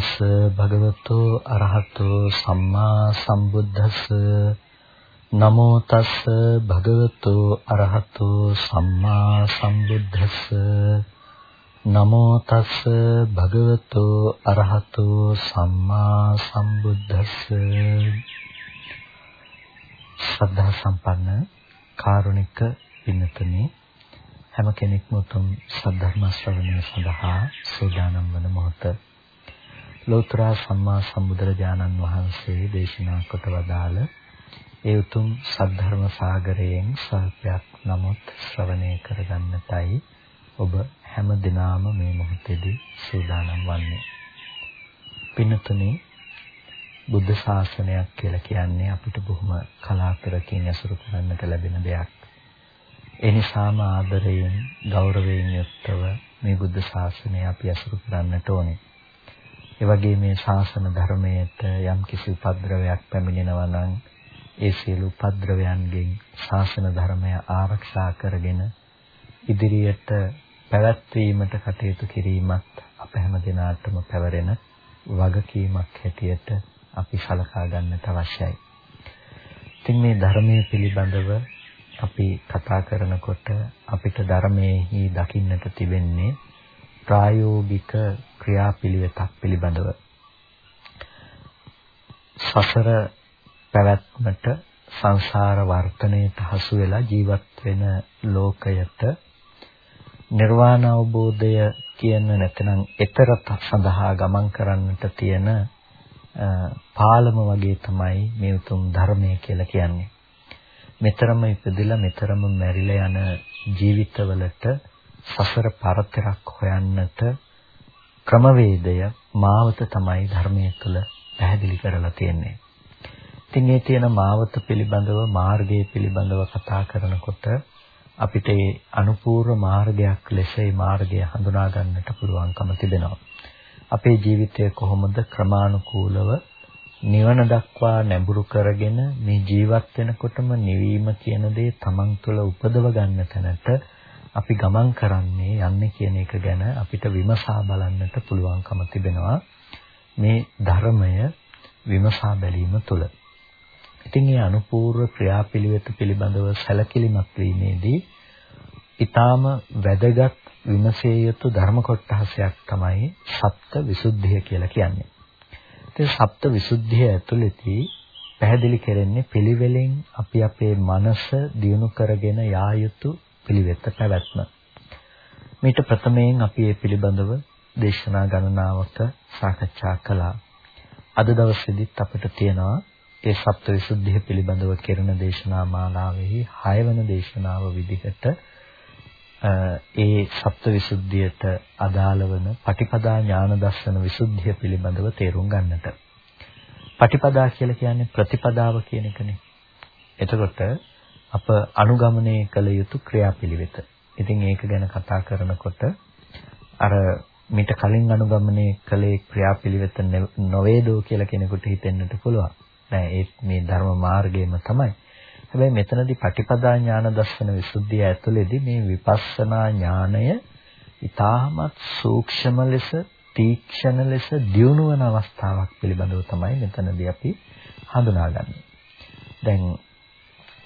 නමෝ තස් භගවතු අරහතු සම්මා සම්බුද්දස්ස. නමෝ තස් භගවතු අරහතු සම්මා සම්බුද්දස්ස. නමෝ තස් භගවතු අරහතු සම්මා සම්බුද්දස්ස. ශ්‍රද්ධා සම්පන්න කාරුණික පින්තුනි හැම කෙනෙක්ම උතුම් සද්ධර්ම ශ්‍රවණය සඳහා සූදානම් වන මොහොත ලෝතර සම්මා සම්බුදුරජාණන් වහන්සේ දේශනා කොට වදාළ ඒ උතුම් සද්ධර්ම සාගරයෙන් සල්පයක් නමුත් ශ්‍රවණය කරගන්නටයි ඔබ හැම දිනාම මේ මොහොතේදී සූදානම් වන්නේ. පින්තුනි බුද්ධ ශාසනයක් කියලා කියන්නේ අපිට බොහොම කලාතුරකින් ඇසුරු කරන්නට ලැබෙන දෙයක්. ඒ නිසාම ආදරයෙන් ගෞරවයෙන් යුක්තව මේ බුද්ධ ශාසනය අපි ඇසුරු කරන්නට ඕනේ. ඒ වගේ මේ ශාසන ධර්මයට යම් කිසි උපද්‍රවයක් පැමිණෙනවා නම් ඒ සියලු උපද්‍රවයන්ගෙන් ශාසන ධර්මය ආරක්ෂා කරගෙන ඉදිරියට පැවැත්වීමට කටයුතු කිරීමත් අප හැම දිනාටම පැවරෙන වගකීමක් හැටියට අපි සලකා ගන්නට අවශ්‍යයි. ඉතින් මේ ධර්මයේ පිළිබඳව අපි කතා කරනකොට අපිට ධර්මයේහි දකින්නට තිබෙන්නේ ප්‍රායෝගික ක්‍රියාපිළිවෙතක් පිළිබඳව සසර පැවැත්මට සංසාර වර්තනයට හසු වෙලා ජීවත් වෙන ලෝකයට නිර්වාණ අවබෝධය කියන නැත්නම් ඊතර සඳහා ගමන් කරන්නට තියෙන පාලම වගේ තමයි මේ උතුම් ධර්මය කියලා කියන්නේ. මෙතරම ඉපදිලා මෙතරම මැරිලා යන ජීවිතවලට සසර පරතරක් හොයන්නට ක්‍රමවේදය මාවත තමයි ධර්මයේ තුල පැහැදිලි කරලා තියෙන්නේ. ඉතින් මේ තියෙන මාවත පිළිබඳව මාර්ගය පිළිබඳව කතා කරනකොට අපිට ඒ අනුපූර්ව මාර්ගයක් ලෙස මේ මාර්ගය හඳුනා ගන්නට පුළුවන්කම තිබෙනවා. අපේ ජීවිතය කොහොමද ක්‍රමානුකූලව නිවන දක්වා නැඹුරු කරගෙන මේ ජීවත් වෙනකොටම නිවීම කියන දේ තමන් තුළ උපදව ගන්න තැනට අපි ගමන් කරන්නේ යන්නේ කියන එක ගැන අපිට විමසා බලන්නට පුළුවන්කම තිබෙනවා මේ ධර්මය විමසා බැලීම තුළ. ඉතින් මේ අනුපූර්ව ක්‍රියාපිළිවෙත පිළිබඳව සැලකිලිමත් වීමේදී ඊටාම වැදගත් විමසිය යුතු ධර්ම කොටසක් තමයි සත්‍ය විසුද්ධිය කියලා කියන්නේ. ඉතින් සත්‍ය විසුද්ධිය ඇතුළතදී පැහැදිලි කරන්නේ පිළිවෙලෙන් අපි අපේ මනස දියුණු කරගෙන යා යුතු පිළිවෙත පැවැත්ම. මේට ප්‍රථමයෙන් අපි මේ පිළිබඳව දේශනා ගණනාවක සාකච්ඡා කළා. අද දවසේදීත් අපිට තියෙනවා ඒ සප්තවිසුද්ධිය පිළිබඳව කෙරෙන දේශනා මාලාවෙහි 6 වෙනි දේශනාව විදිහට ඒ සප්තවිසුද්ධියට අදාළ වන පටිපදා ඥාන දර්ශන විසුද්ධිය පිළිබඳව තේරුම් ගන්නට. පටිපදා කියලා කියන්නේ ප්‍රතිපදාව කියන එකනේ. එතකොට අප අනුගමනය කළ යුතු ක්‍රියාපිළිවෙත. ඉතින් ඒක ගැන කතා කරනකොට අර මිට කලින් අනුගමනය කළේ ක්‍රියාපිළිවෙත නොවේදෝ කියලා කෙනෙකුට හිතෙන්නට පුළුවන්. නෑ ඒ මේ ධර්ම මාර්ගයම තමයි. හැබැයි මෙතනදී පටිපදා ඥාන දර්ශන විසුද්ධිය ඇතුළේදී මේ විපස්සනා ඥානය ඊටමත් සූක්ෂම ලෙස තීක්ෂණ ලෙස දියුණු වන අවස්ථාවක් පිළිබඳව තමයි මෙතනදී අපි හඳුනාගන්නේ. දැන්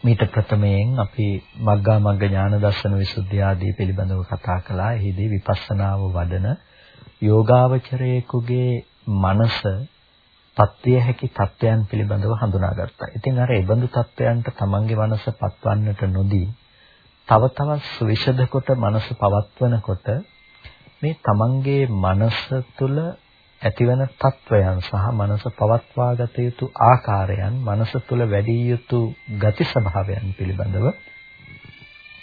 මීට ප්‍රථමයෙන් අපි මග්ගා මග්ග ඥාන දර්ශන විසුද්ධිය ආදී පිළිබඳව කතා කළා. එහිදී විපස්සනාව වඩන යෝගාවචරයෙකුගේ මනස පත්විය හැකි තත්වයන් පිළිබඳව හඳුනාගත්තා. ඉතින් අර ඒබඳු තත්වයන්ට තමන්ගේ මනස පත්වන්නට නොදී තව තවත් සවිෂද කොට මනස පවත්වනකොට මේ තමන්ගේ මනස තුළ ඇතිවන තත්වයන් සහ මනස පවත්වාගත යුතු ආකාරයන් මනස තුළ වැඩි යුතු ගති ස්වභාවයන් පිළිබඳව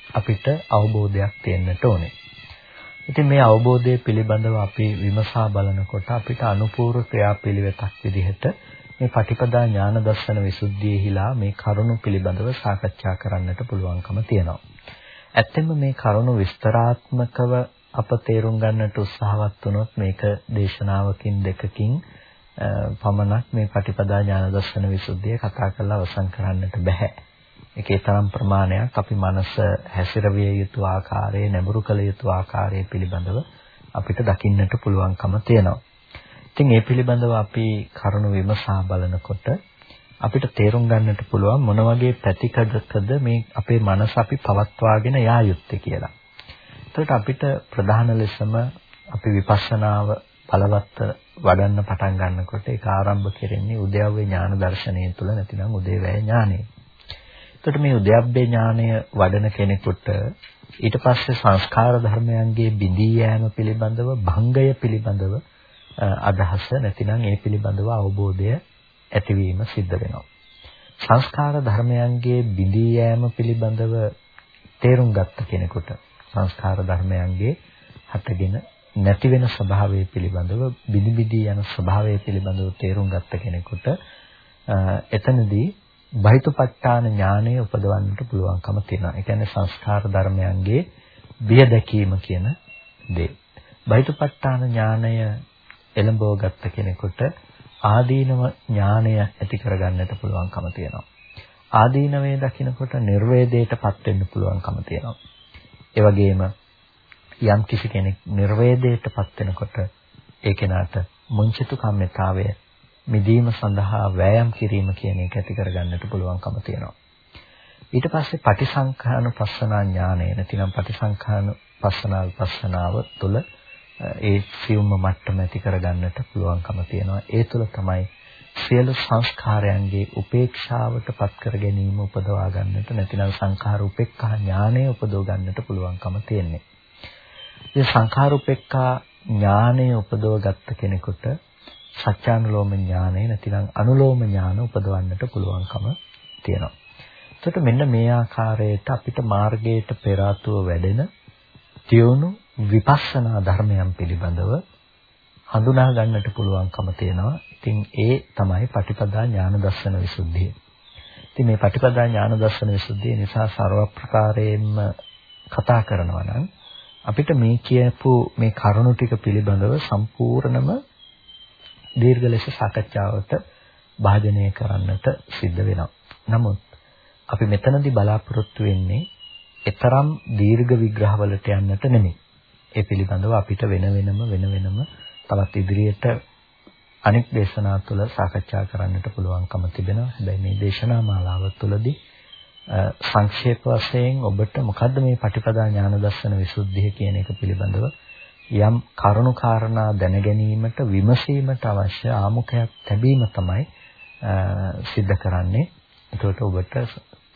අපිට අවබෝධයක් තියෙන්නට ඕනේ. ඉතින් මේ අවබෝධය පිළිබඳව අපි විමසා බලනකොට අපිට අනුපූර්ව ක්‍රියාපිළිවෙතක් විදිහට මේ පටිපදා ඥාන දර්ශන විසුද්ධියේහිලා මේ කරුණු පිළිබඳව සාකච්ඡා කරන්නට පුළුවන්කම තියෙනවා. ඇත්තෙන්ම මේ කරුණු විස්තරාත්මකව අප තේරුම් ගන්නට උත්සාහවත් වුණොත් මේක දේශනාවකින් දෙකකින් පමණක් මේ පටිපදා ඥාන දර්ශන විසුද්ධිය කතා කරලා අවසන් කරන්නට බෑ. ඒකේ තරම් ප්‍රමාණයක් අපි මනස හැසිරවිය යුතු ආකාරයේ නැඹුරු කළ යුතු ආකාරයේ පිළිබඳව අපිට දකින්නට පුළුවන්කම තියෙනවා. ඉතින් ඒ පිළිබඳව අපි කරුණු විමසා බලනකොට අපිට තේරුම් ගන්නට පුළුවන් මොන වගේ පැතිකඩකද මේ අපේ මනස අපි පවත්වාගෙන යා යුත්තේ කියලා. එතකොට අපිට ප්‍රධාන ලෙසම අපි විපස්සනාව බලවත් වඩන්න පටන් ගන්නකොට ඒක ආරම්භ කෙරෙන්නේ උද්‍යව්‍ය ඥාන දර්ශනය තුළ නැතිනම් උදේවැය ඥානය. එතකොට මේ උද්‍යව්‍ය ඥානය වඩන කෙනෙකුට ඊට පස්සේ සංස්කාර ධර්මයන්ගේ බිඳී යෑම පිළිබඳව භංගය පිළිබඳව අදහස නැතිනම් ඒ පිළිබඳව අවබෝධය ඇතිවීම සිද්ධ වෙනවා. සංස්කාර ධර්මයන්ගේ බිඳී යෑම පිළිබඳව තේරුම් ගත්ත කෙනෙකුට සංස්කාර ධර්මයන්ගේ හටගෙන නැති වෙන ස්වභාවය පිළිබඳව බිදි බිදි යන ස්වභාවය පිළිබඳව තේරුම් ගත්ත කෙනෙකුට එතනදී බහිතපත්ඨාන ඥානය උපදවන්නට පුළුවන්කම තියෙනවා. ඒ කියන්නේ සංස්කාර ධර්මයන්ගේ බිය දැකීම කියන දේ. බහිතපත්ඨාන ඥානය එළඹව ගත්ත කෙනෙකුට ආදීනව ඥානය ඇති කරගන්නට පුළුවන්කම තියෙනවා. ආදීනවේ දකිනකොට නිර්වේදයටපත් වෙන්න පුළුවන්කම තියෙනවා. ඒ වගේම යම් කිසි කෙනෙක් නිර්වේදයටපත් වෙනකොට ඒ කෙනාට මුංචිතු කම්මිතාවය මිදීම සඳහා වෑයම් කිරීම කියන එක ඇති කරගන්නට පුළුවන්කම තියෙනවා. ඊට පස්සේ පටිසංඛානුපස්සනා ඥානය නැතිනම් පටිසංඛානුපස්සනා විපස්සනාව තුළ ඒ සියුම්ම මට්ටම ඇති කරගන්නට පුළුවන්කම තියෙනවා. ඒ තුළ තමයි සියලු සංස්කාරයන්ගේ උපේක්ෂාවට පත් කර ගැනීම උපදවා ගන්නට නැතිනම් සංඛාර උපේක්ඛා ඥානය උපදව ගන්නට පුළුවන්කම තියෙන්නේ. මේ සංඛාර උපේක්ඛා ඥානය උපදව ගත්ත කෙනෙකුට සත්‍යානුලෝම ඥානය නැතිනම් අනුලෝම ඥාන උපදවන්නට පුළුවන්කම තියෙනවා. එතකොට මෙන්න මේ ආකාරයට අපිට මාර්ගයට පෙර වැඩෙන තියුණු විපස්සනා ධර්මයන් පිළිබඳව හඳුනා ගන්නට පුළුවන්කම තියෙනවා. ඉතින් ඒ තමයි පටිපදා ඥාන දර්ශන විසුද්ධිය. ඉතින් මේ පටිපදා ඥාන දර්ශන විසුද්ධිය නිසා ਸਰව ප්‍රකාරයෙන්ම කතා කරනවා නම් අපිට මේ කියපු මේ කරුණු ටික පිළිබඳව සම්පූර්ණම දීර්ඝ ලෙස සාකච්ඡාවට භාජනය කරන්නට සිද්ධ වෙනවා. නමුත් අපි මෙතනදී බලාපොරොත්තු වෙන්නේ ඊතරම් දීර්ඝ විග්‍රහවලට යන්නට නෙමෙයි. ඒ පිළිබඳව අපිට වෙන වෙනම වෙන වෙනම තවත් ඉදිරියට අනෙක් දේශනා තුළ සාකච්ඡා කරන්නට පුළුවන්කම තිබෙනවා. හැබැයි මේ දේශනා මාලාව තුළදී සංක්ෂේප වශයෙන් ඔබට මොකද්ද මේ පටිපදා ඥාන දර්ශන විසුද්ධිය කියන එක පිළිබඳව යම් කරුණු කාරණා දැන ගැනීමට විමසීමට අවශ්‍ය ආමුඛයක් ලැබීම තමයි සිද්ධ කරන්නේ. ඒකට ඔබට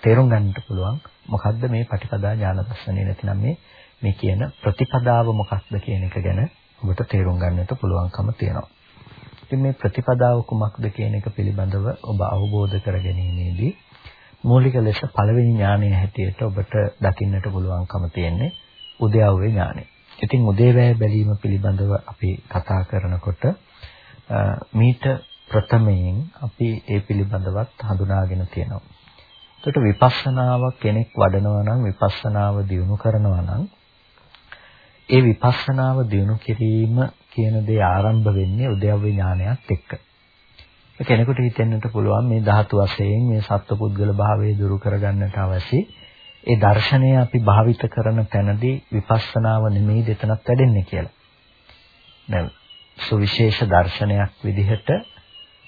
තේරුම් ගන්නට පුළුවන් මොකද්ද මේ පටිපදා ඥාන දර්ශනය නැතිනම් මේ මේ කියන ප්‍රතිපදාව මොකක්ද කියන එක ගැන ඔබට තේරුම් ගන්නට පුළුවන්කම තියෙනවා. ඉතින් මේ ප්‍රතිපදාව කුමක්ද කියන එක පිළිබඳව ඔබ අවබෝධ කර ගැනීමේදී මූලික ලෙස පළවෙනි ඥානය හැටියට ඔබට දකින්නට පුළුවන්කම තියෙන්නේ උද්‍යව්‍ය ඥානය. ඉතින් උදේවැය බැලීම පිළිබඳව අපි කතා කරනකොට මීට ප්‍රථමයෙන් අපි ඒ පිළිබඳවත් හඳුනාගෙන තියෙනවා. එතකොට විපස්සනාව කෙනෙක් වඩනවා නම් විපස්සනාව දියුණු කරනවා නම් ඒ විපස්සනාව දිනු කිරීම කියන දේ ආරම්භ වෙන්නේ උද්‍යව්‍ය ඥානයත් එක්ක. කෙනෙකුට හිතෙන්නට පුළුවන් මේ ධාතු වශයෙන් මේ සත්පුද්ගල භාවය දුරු කරගන්නට අවශ්‍ය ඒ දර්ශනය අපි භාවිත කරන තැනදී විපස්සනාව නෙමෙයි දෙතනක් වැඩෙන්නේ කියලා. දැන් සුවිශේෂ දර්ශනයක් විදිහට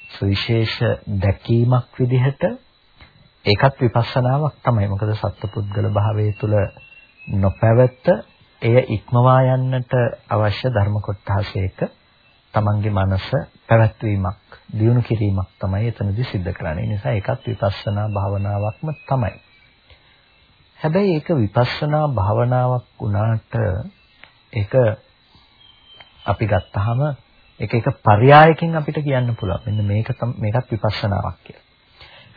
සුවිශේෂ දැකීමක් විදිහට ඒකත් විපස්සනාවක් තමයි. මොකද සත්පුද්ගල භාවයේ තුල නොපැවැත්ත එය ඉක්මවා යන්නට අවශ්‍ය ධර්ම කොටසයක තමන්ගේ මනස පැවැත්වීමක් දියුණු කිරීමක් තමයි එතනදී සිද්ධ කරන්නේ. ඒ නිසා ඒකත් විපස්සනා භාවනාවක්ම තමයි. හැබැයි ඒක විපස්සනා භාවනාවක් වුණාට ඒක අපි ගත්තාම ඒක එක පරයයකින් අපිට කියන්න පුළුවන්. මෙන්න මේක මේකත් විපස්සනාවක් කියලා.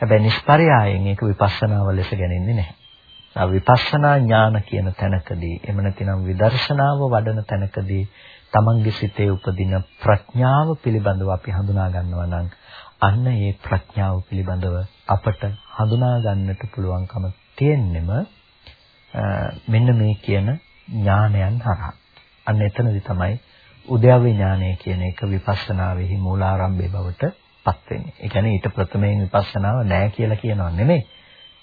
හැබැයි නිෂ්පරයයෙන් ඒක විපස්සනාව ලෙස ගන්නේ නැහැ. විපස්සනා ඥාන කියන තැනකදී එහෙම නැතිනම් විදර්ශනාව වඩන තැනකදී තමන්ගේ සිතේ උපදින ප්‍රඥාව පිළිබඳව අපි හඳුනා ගන්නවා නම් අන්න ඒ ප්‍රඥාව පිළිබඳව අපට හඳුනා ගන්නට පුළුවන්කම තියෙන්නෙම මෙන්න මේ කියන ඥානයන් හරහා. අන්න එතනදී තමයි උද්‍යව ඥානය කියන එක විපස්සනාවේහි මූලාරම්භය බවට පත් වෙන්නේ. ඒ කියන්නේ ඊට ප්‍රථමයෙන් විපස්සනාව නැහැ කියලා කියනවා නෙමෙයි.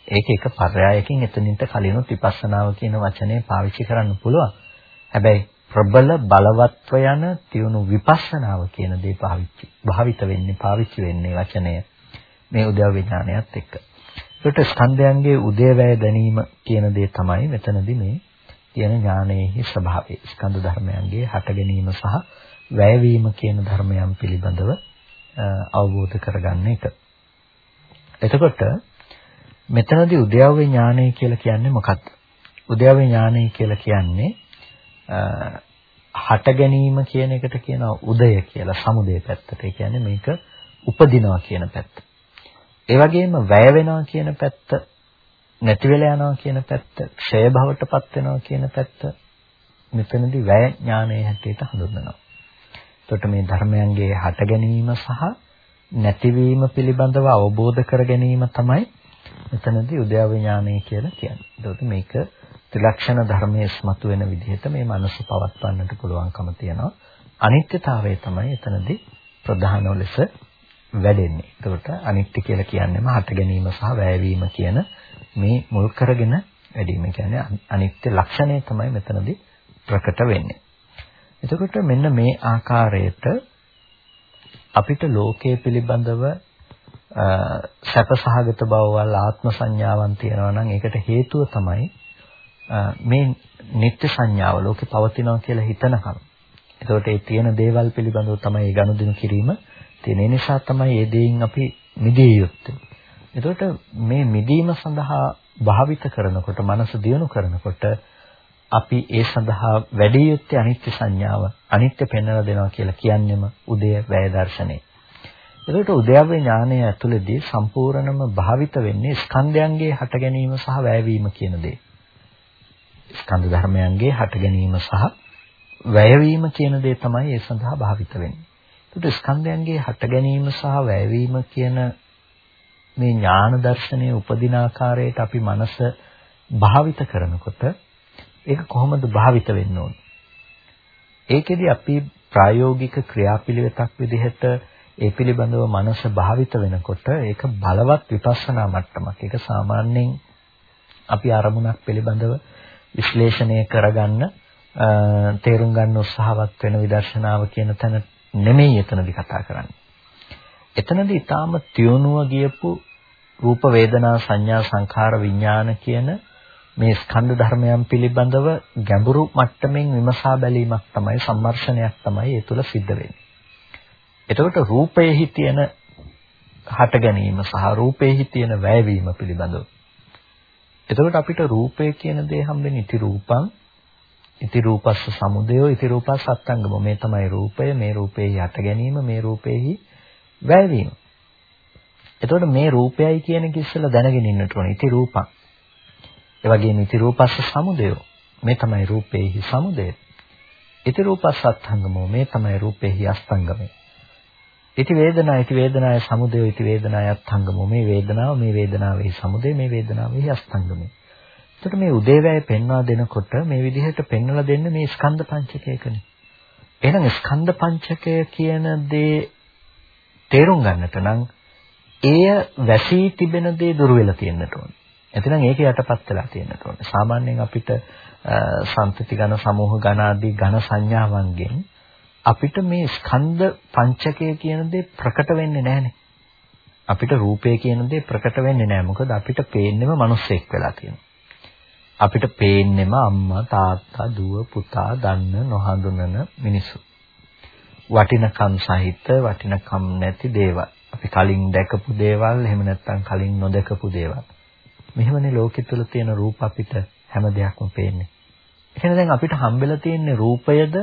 ඒක එක පරයයකින් එතනින්ට කලිනුත් විපස්සනාව කියන වචනේ පාවිච්චි කරන්න පුළුවන්. හැබැයි ප්‍රබල බලවත්ව යන තියුණු විපස්සනාව කියන දේ පාවිච්චි භාවිත වෙන්නේ පාවිච්චි වෙන්නේ වචනය මේ උද්‍යව විඥානයත් එක්ක. ඒකට ස්කන්ධයන්ගේ උදේවැය දැනීම කියන දේ තමයි මෙතනදී මේ තියෙන ඥානයේහි ස්වභාවය. ස්කන්ධ ධර්මයන්ගේ හට ගැනීම සහ වැයවීම කියන ධර්මයන් පිළිබඳව අවබෝධ කරගන්න එක. එතකොට මෙතනදී උද්‍යව ඥානය කියලා කියන්නේ මොකක්ද? උද්‍යව ඥානය කියලා කියන්නේ හට ගැනීම කියන එකට කියනවා උදය කියලා සමුදය පැත්තට. ඒ කියන්නේ මේක උපදිනවා කියන පැත්ත. ඒ වගේම වැය වෙනවා කියන පැත්ත, නැති වෙලා යනවා කියන පැත්ත, ක්ෂය භවටපත් වෙනවා කියන පැත්ත මෙතනදී වැය ඥානයේ හැටියට හඳුන්වනවා. එතකොට මේ ධර්මයන්ගේ හට ගැනීම සහ නැතිවීම පිළිබඳව අවබෝධ කර ගැනීම තමයි මෙතනදී උද්‍යව ඥානය කියලා කියන්නේ. එතකොට මේක ත්‍රිලක්ෂණ ධර්මයේ ස්මතු වෙන විදිහට මේ මනස පවත්වන්නට පුළුවන්කම තියෙනවා. අනිත්‍යතාවය තමයි එතනදී ප්‍රධානව ලෙස වැඩෙන්නේ. එතකොට අනිත්‍ය කියලා කියන්නේම හට ගැනීම සහ වැයවීම කියන මේ මුල් කරගෙන වැඩිම කියන්නේ අනිත්‍ය ලක්ෂණය තමයි මෙතනදී ප්‍රකට වෙන්නේ. එතකොට මෙන්න මේ ආකාරයට අපිට ලෝකයේ පිළිබඳව සැපසහගත බවවල් ආත්ම සංඥාවන් තියෙනවා නම් ඒකට හේතුව තමයි මේ නිත්‍ය සංඥාව ලෝකේ පවතිනවා කියලා හිතනකම්. එතකොට ඒ තියෙන දේවල් පිළිබඳව තමයි ඒ ගනුදෙනු කිරීම තියෙන නිසා තමයි මේ දේයින් අපි මිදිය යුත්තේ. එතකොට මේ මිදීම සඳහා භාවිත කරනකොට මනස දියුණු කරනකොට අපි ඒ සඳහා වැඩි යුත්තේ අනිත්‍ය සංඥාව අනිත්‍ය පෙන්වලා දෙනවා කියලා කියන්නේම උදය වැය දර්ශනේ. එතකොට උද්‍යව්‍ය ඥානය ඇතුළේදී සම්පූර්ණම භාවිත වෙන්නේ ස්කන්ධයන්ගේ හට ගැනීම සහ වැයවීම කියන දේ. ස්කන්ධ ධර්මයන්ගේ හට ගැනීම සහ වැයවීම කියන දේ තමයි ඒ සඳහා භාවිත වෙන්නේ. එතකොට ස්කන්ධයන්ගේ හට ගැනීම සහ වැයවීම කියන මේ ඥාන දර්ශනයේ උපදින ආකාරයට අපි මනස භාවිත කරනකොට ඒක කොහොමද භාවිත වෙන්න ඕන? ඒකෙදි අපි ප්‍රායෝගික ක්‍රියාපිළිවෙතක් විදිහට ඒ පිළිබඳව මනස භාවිත වෙනකොට ඒක බලවත් විපස්සනා මට්ටමක්. ඒක සාමාන්‍යයෙන් අපි අරමුණක් පිළිබඳව විශ්ලේෂණය කරගන්න තේරුම් ගන්න උත්සාහවත් වෙන විදර්ශනාව කියන තැන නෙමෙයි එතනදී කතා කරන්නේ. එතනදී ඊටාම තියුණුව ගියපු රූප වේදනා සංඥා සංඛාර විඥාන කියන මේ ස්කන්ධ ධර්මයන් පිළිබඳව ගැඹුරු මට්ටමින් විමසා බැලීමක් තමයි සම්මර්ෂණයක් තමයි ඒ තුළ සිද්ධ වෙන්නේ. එතකොට රූපයේහි තියෙන හට ගැනීම සහ රූපයේහි තියෙන වැයවීම පිළිබඳව. එතකොට අපිට රූපය කියන දේ හම්බෙන්නේ ඉති රූපං ඉති රූපස්ස සමුදයෝ ඉති රූපස් සත්ංගම මේ තමයි රූපය මේ රූපේහි හට ගැනීම මේ රූපේහි වැයවීම. එතකොට මේ රූපයයි කියන එක ඉස්සෙල්ලා දැනගෙන ඉන්නට ඕනේ ඉති රූපං. ඒ වගේම ඉති රූපස්ස සමුදයෝ මේ තමයි රූපේහි සමුදය. ඉති රූපස් සත්ංගමෝ මේ තමයි රූපේහි අස්තංගමය. ඉති වේදනා ඉති වේදනාය සමුදය ඉති වේදනාය අස්තංගමෝ මේ වේදනාව මේ වේදනාවේ සමුදය මේ වේදනාවේ අස්තංගමයි. එතකොට මේ උදේවැය පෙන්වා දෙනකොට මේ විදිහට පෙන්වලා දෙන්නේ මේ ස්කන්ධ පංචකයකනේ. එහෙනම් ස්කන්ධ පංචකය කියන දේ තේරුම් ගන්නට නම් එය වැසී තිබෙන දේ දුර වෙලා තියෙන්නට ඕනේ. එතනම් ඒක යටපත් වෙලා තියෙන්නට ඕනේ. සාමාන්‍යයෙන් අපිට සම්පති ඝන සමූහ ඝන ආදී ඝන සංඥාවන්ගෙන් අපිට මේ ස්කන්ධ පංචකය කියන දේ ප්‍රකට වෙන්නේ නැහනේ. අපිට රූපය කියන දේ ප්‍රකට වෙන්නේ නැහැ. මොකද අපිට පේන්නෙම මිනිස්සෙක් වෙලා තියෙනවා. අපිට පේන්නෙම අම්මා, තාත්තා, දුව, පුතා, දන්න, නොහඳුනන මිනිස්සු. වටිනකම් සහිත, වටිනකම් නැති දේවල්. අපි කලින් දැකපු දේවල්, එහෙම නැත්නම් කලින් නොදකපු දේවල්. මෙහෙමනේ ලෝකෙ තුල තියෙන රූප අපිට හැම දෙයක්ම පේන්නේ. එහෙනම් දැන් අපිට හම්බෙලා තියෙන රූපයද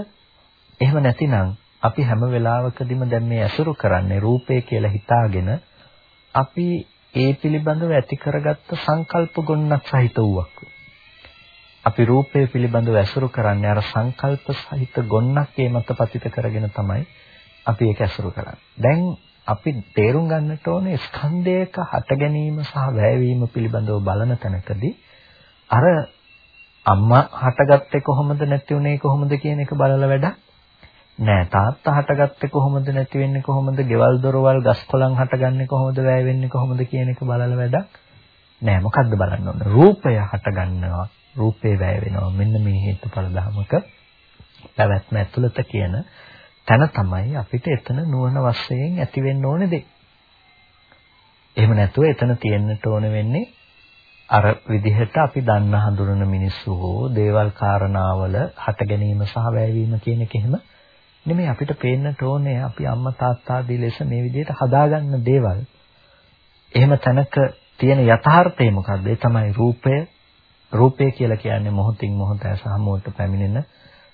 එහෙම නැතිනම් අපි හැම වෙලාවකදීම දැන් මේ ඇසුරු කරන්නේ රූපය කියලා හිතාගෙන අපි ඒ පිළිබඳව ඇති කරගත්ත සංකල්ප ගොන්නක් සහිත වූවක්. අපි රූපය පිළිබඳව ඇසුරු කරන්නේ අර සංකල්ප සහිත ගොන්නක් ඒ මත පතිත කරගෙන තමයි අපි ඒක ඇසුරු කරන්නේ. දැන් අපි තේරුම් ගන්නට ඕනේ ස්කන්ධයක හට ගැනීම සහ වැයවීම පිළිබඳව බලන තැනකදී අර අම්මා හටගත්තේ කොහොමද නැති උනේ කොහොමද කියන එක බලලා වැඩක් නෑ තාත්තා හටගත්තේ කොහොමද නැති වෙන්නේ කොහොමද ගෙවල් දොරවල් ගස් කොළන් හටගන්නේ කොහොමද වැය වෙන්නේ කොහොමද කියන එක බලලා වැඩක් නෑ. මොකද්ද බලන්න ඕන? රූපය හට ගන්නවා රූපේ වැය වෙනවා. මෙන්න මේ හේතුඵල ධමක පැවැත්ම ඇතුළත කියන තැන තමයි අපිට එතන නුවණ වශයෙන් ඇති වෙන්න ඕනේ දෙය. එහෙම නැතුව එතන තියෙන්නට ඕන වෙන්නේ අර විදිහට අපි දන්න හඳුනන මිනිස්සු හෝ දේවල් කාරණාවල හට ගැනීම සහ වැයවීම කියන එක එහෙම නෙමෙයි අපිට පේන්නට ඕනේ අපි අම්මා තාත්තා ආදී ලෙස මේ විදිහට හදාගන්න දේවල්. එහෙම තැනක තියෙන යථාර්ථය මොකද්ද? ඒ තමයි රූපය. රූපය කියලා කියන්නේ මොහොතින් මොහොත සාමුවට පැමිණෙන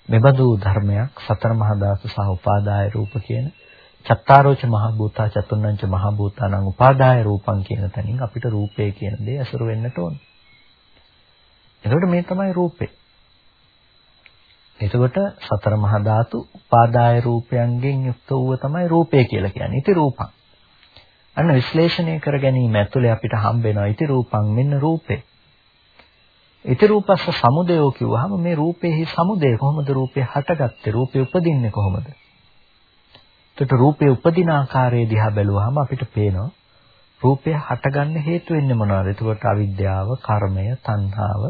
මෙබඳු ධර්මයක් සතර මහා දාස සහ උපාදාය රූප කියන චත්තාරෝච මහ භූතා චතුර්ණංච මහ භූතානං උපාදාය රූපං කියන තැනින් අපිට රූපය කියන දේ අසුර වෙන්නට ඕන. එතකොට මේ තමයි රූපේ. එතකොට සතර මහා ධාතු උපාදාය රූපයන්ගෙන් යුක්ත වූව තමයි රූපය කියලා කියන්නේ. ඉති රූපං. අන්න විශ්ලේෂණය කර ගැනීම ඇතුලේ අපිට හම්බ වෙනවා ඉති රූපං මෙන්න රූපේ. ඉති රූපස්ස සමුදයෝ කිව්වහම මේ රූපේහි සමුදය කොහොමද රූපේ හටගත්තේ? රූපේ උපදින්නේ කොහොමද? එතකොට රූපේ උපදින ආකාරය දිහා බැලුවහම අපිට පේනවා රූපය හටගන්න හේතු වෙන්නේ මොනවද? එතකොට අවිද්‍යාව, කර්මය, තණ්හාව,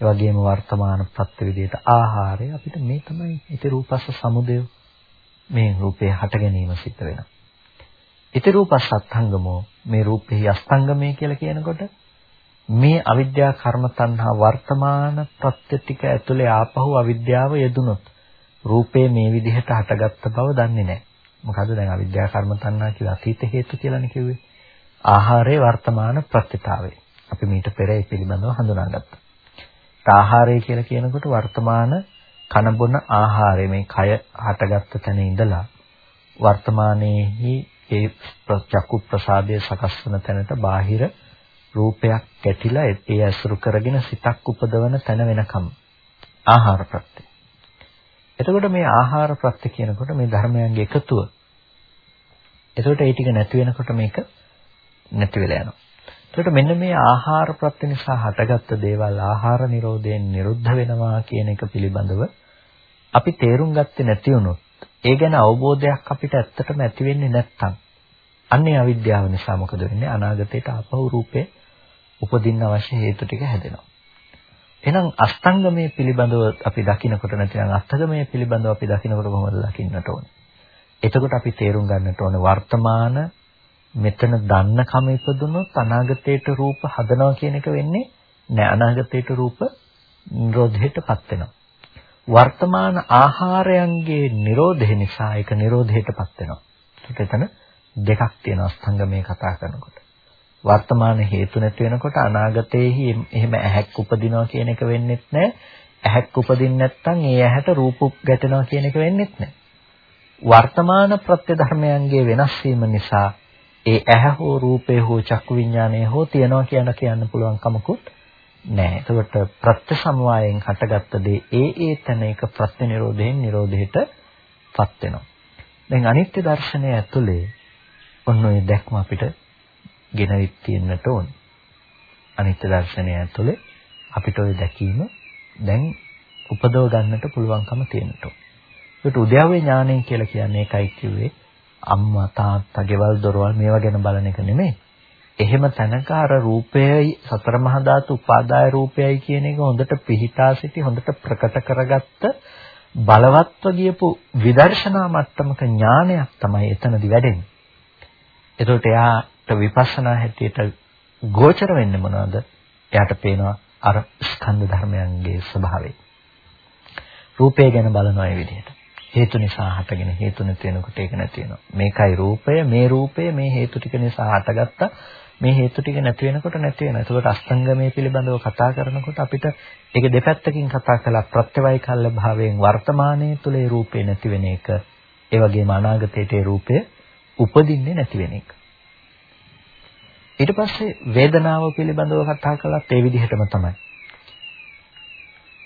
ඒ වගේම වර්තමාන ප්‍රත්‍ය විදියට ආහාරය අපිට මේ තමයි ඉති රූපස්ස සමුදය මේ රූපේ හට ගැනීම සිද්ධ වෙනවා. ඉති රූපස්ස අස්තංගමෝ මේ රූපෙහි අස්තංගමය කියලා කියනකොට මේ අවිද්‍යා කර්ම තණ්හා වර්තමාන ප්‍රත්‍ය ටික ඇතුලේ ආපහු අවිද්‍යාව යෙදුනොත් රූපේ මේ විදිහට හටගත්ත බව දන්නේ නැහැ. මොකද දැන් අවිද්‍යා කර්ම තණ්හා කියලා අතීත හේතු කියලානේ කිව්වේ. ආහාරයේ වර්තමාන ප්‍රත්‍යතාවය. අපි මීට පෙර ඒ පිළිබඳව හඳුනාගත්තා. ආහාරය කියලා කියනකොට වර්තමාන කන බොන ආහාරය මේ කය හටගත්ත තැන ඉඳලා වර්තමානයේහි ඒ චක්කු ප්‍රසාදයේ සකස් වන තැනට බාහිර රූපයක් කැටිලා ඒ ඇසුරු කරගෙන සිතක් උපදවන තැන වෙනකම් ආහාර ප්‍රත්‍ය. එතකොට මේ ආහාර ප්‍රත්‍ය කියනකොට මේ ධර්මයන්ගේ එකතුව. එතකොට ඒ ටික නැති වෙනකොට මේක නැති වෙලා යනවා. එතකොට මෙන්න මේ ආහාර ප්‍රත්‍ය නිසා හටගත්ත දේවල් ආහාර නිරෝධයෙන් නිරුද්ධ වෙනවා කියන එක පිළිබඳව අපි තේරුම් ගත්තේ නැති වුණොත් ඒ ගැන අවබෝධයක් අපිට ඇත්තටම ඇති වෙන්නේ නැත්නම් අන්නේ අවිද්‍යාව නිසා මොකද වෙන්නේ? අනාගතයට ආපහු රූපේ උපදින්න අවශ්‍ය හේතු ටික හැදෙනවා. එහෙනම් අෂ්ටංගමයේ පිළිබඳව අපි දකිනකොට නැත්නම් අෂ්ටගමයේ පිළිබඳව අපි දකිනකොට කොහොමද දකින්නට ඕනේ? එතකොට අපි තේරුම් ගන්නට ඕනේ වර්තමාන මෙතන දන්න කම ඉපදුනොත් අනාගතයට රූප හදනවා කියන එක වෙන්නේ නෑ. අනාගතයට රූප නිරෝධයටපත් වෙනවා. වර්තමාන ආහාරයන්ගේ නිරෝධය නිසා ඒක නිරෝධයටපත් වෙනවා. ඒකට එතන දෙකක් තියෙනවා ස්තංගමේ කතා කරනකොට. වර්තමාන හේතු නැති වෙනකොට අනාගතයේහි එහෙම ඇහැක් උපදිනවා කියන එක වෙන්නේත් නෑ. ඇහැක් උපදින්න නැත්නම් ඒ ඇහැට රූප ගැටෙනවා කියන එක වෙන්නේත් නෑ. වර්තමාන ප්‍රත්‍ය ධර්මයන්ගේ වෙනස් වීම නිසා ඒ ඇහැ හෝ රූපේ හෝ චක්කු විඥානය හෝ තියනවා කියන කියන්න පුළුවන් කමකුත් නැහැ. ඒකට ප්‍රත්‍ය සමவாயයෙන් හටගත්ත දේ ඒ ඒ තැන එක ප්‍රත්‍ය නිරෝධයෙන් නිරෝධයටපත් වෙනවා. දැන් අනිත්‍ය දර්ශනය ඇතුලේ ඔන්න ඔය දැක්ම අපිට ගෙනවිත් තියෙන්නට ඕන. අනිත්‍ය දර්ශනය ඇතුලේ අපිට ඔය දැකීම දැන් උපදව ගන්නට පුළුවන්කම තියෙන්නට ඕන. ඒකට උද්‍යව්‍ය ඥානය කියලා කියන්නේ ඒකයි කිව්වේ අම්මා තාත්තා ගෙවල් දොරවල් මේවා ගැන බලන එක නෙමෙයි. එහෙම තැනක අර රූපයයි සතර මහා ධාතු උපාදාය රූපයයි කියන එක හොඳට පිහිටා සිටි හොඳට ප්‍රකට කරගත්ත බලවත්ව ගියපු විදර්ශනා මට්ටමක ඥානයක් තමයි එතනදි වැඩෙන්නේ. එතකොට එයාට විපස්සනා හැටියට ගෝචර වෙන්නේ මොනවද? එයාට පේනවා අර ස්කන්ධ ධර්මයන්ගේ ස්වභාවය. රූපය ගැන බලනවා ඒ විදිහට. හේතු නිසා හටගෙන හේතු නැති වෙනකොට ඒක නැති වෙනවා. මේකයි රූපය, මේ රූපය මේ හේතු ටික නිසා හටගත්තා. මේ හේතු ටික නැති වෙනකොට නැති වෙනවා. ඒකට අස්තංගමයේ පිළිබඳව කතා කරනකොට අපිට ඒක දෙපැත්තකින් කතා කළා ප්‍රත්‍යවයිකල්ල භාවයෙන් වර්තමානයේ තුල ඒ රූපේ නැති වෙන එක. ඒ වගේම අනාගතයේ ඒ රූපය උපදින්නේ නැති වෙන එක. ඊට පස්සේ වේදනාව පිළිබඳව කතා කළත් ඒ විදිහටම තමයි.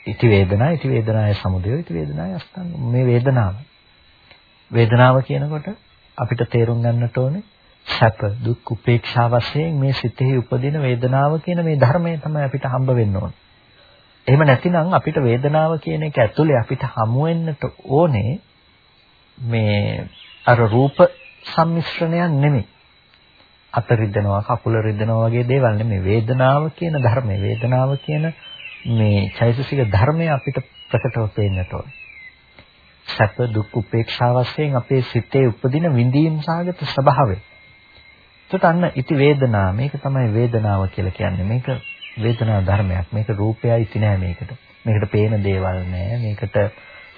ඉති වේදනා ඉති වේදනාය සමුදය ඉති වේදනාය අස්තංග මේ වේදනාව වේදනාව කියනකොට අපිට තේරුම් ගන්නට ඕනේ සැප දුක් උපේක්ෂා වශයෙන් මේ සිතෙහි උපදින වේදනාව කියන මේ ධර්මය තමයි අපිට හම්බ වෙන්න ඕනේ. එහෙම නැතිනම් අපිට වේදනාව කියන එක ඇතුලේ අපිට හමු වෙන්නට ඕනේ මේ අර රූප සම්මිශ්‍රණයක් නෙමෙයි. අත රිදෙනවා කකුල රිදෙනවා වගේ දේවල් නෙමෙයි වේදනාව කියන ධර්මය වේදනාව කියන මේ චෛතසික ධර්මය අපිට ප්‍රකටව පේන්නට ඕන. සැප දුක් උපේක්ෂා වශයෙන් අපේ සිතේ උපදින විඳීම් සාගත ස්වභාවය. ඒකට අන්න ඉති වේදනා මේක තමයි වේදනාව කියලා කියන්නේ. මේක වේදනා ධර්මයක්. මේක රූපයයි ඉති නෑ මේකට. මේකට පේන දේවල් නෑ. මේකට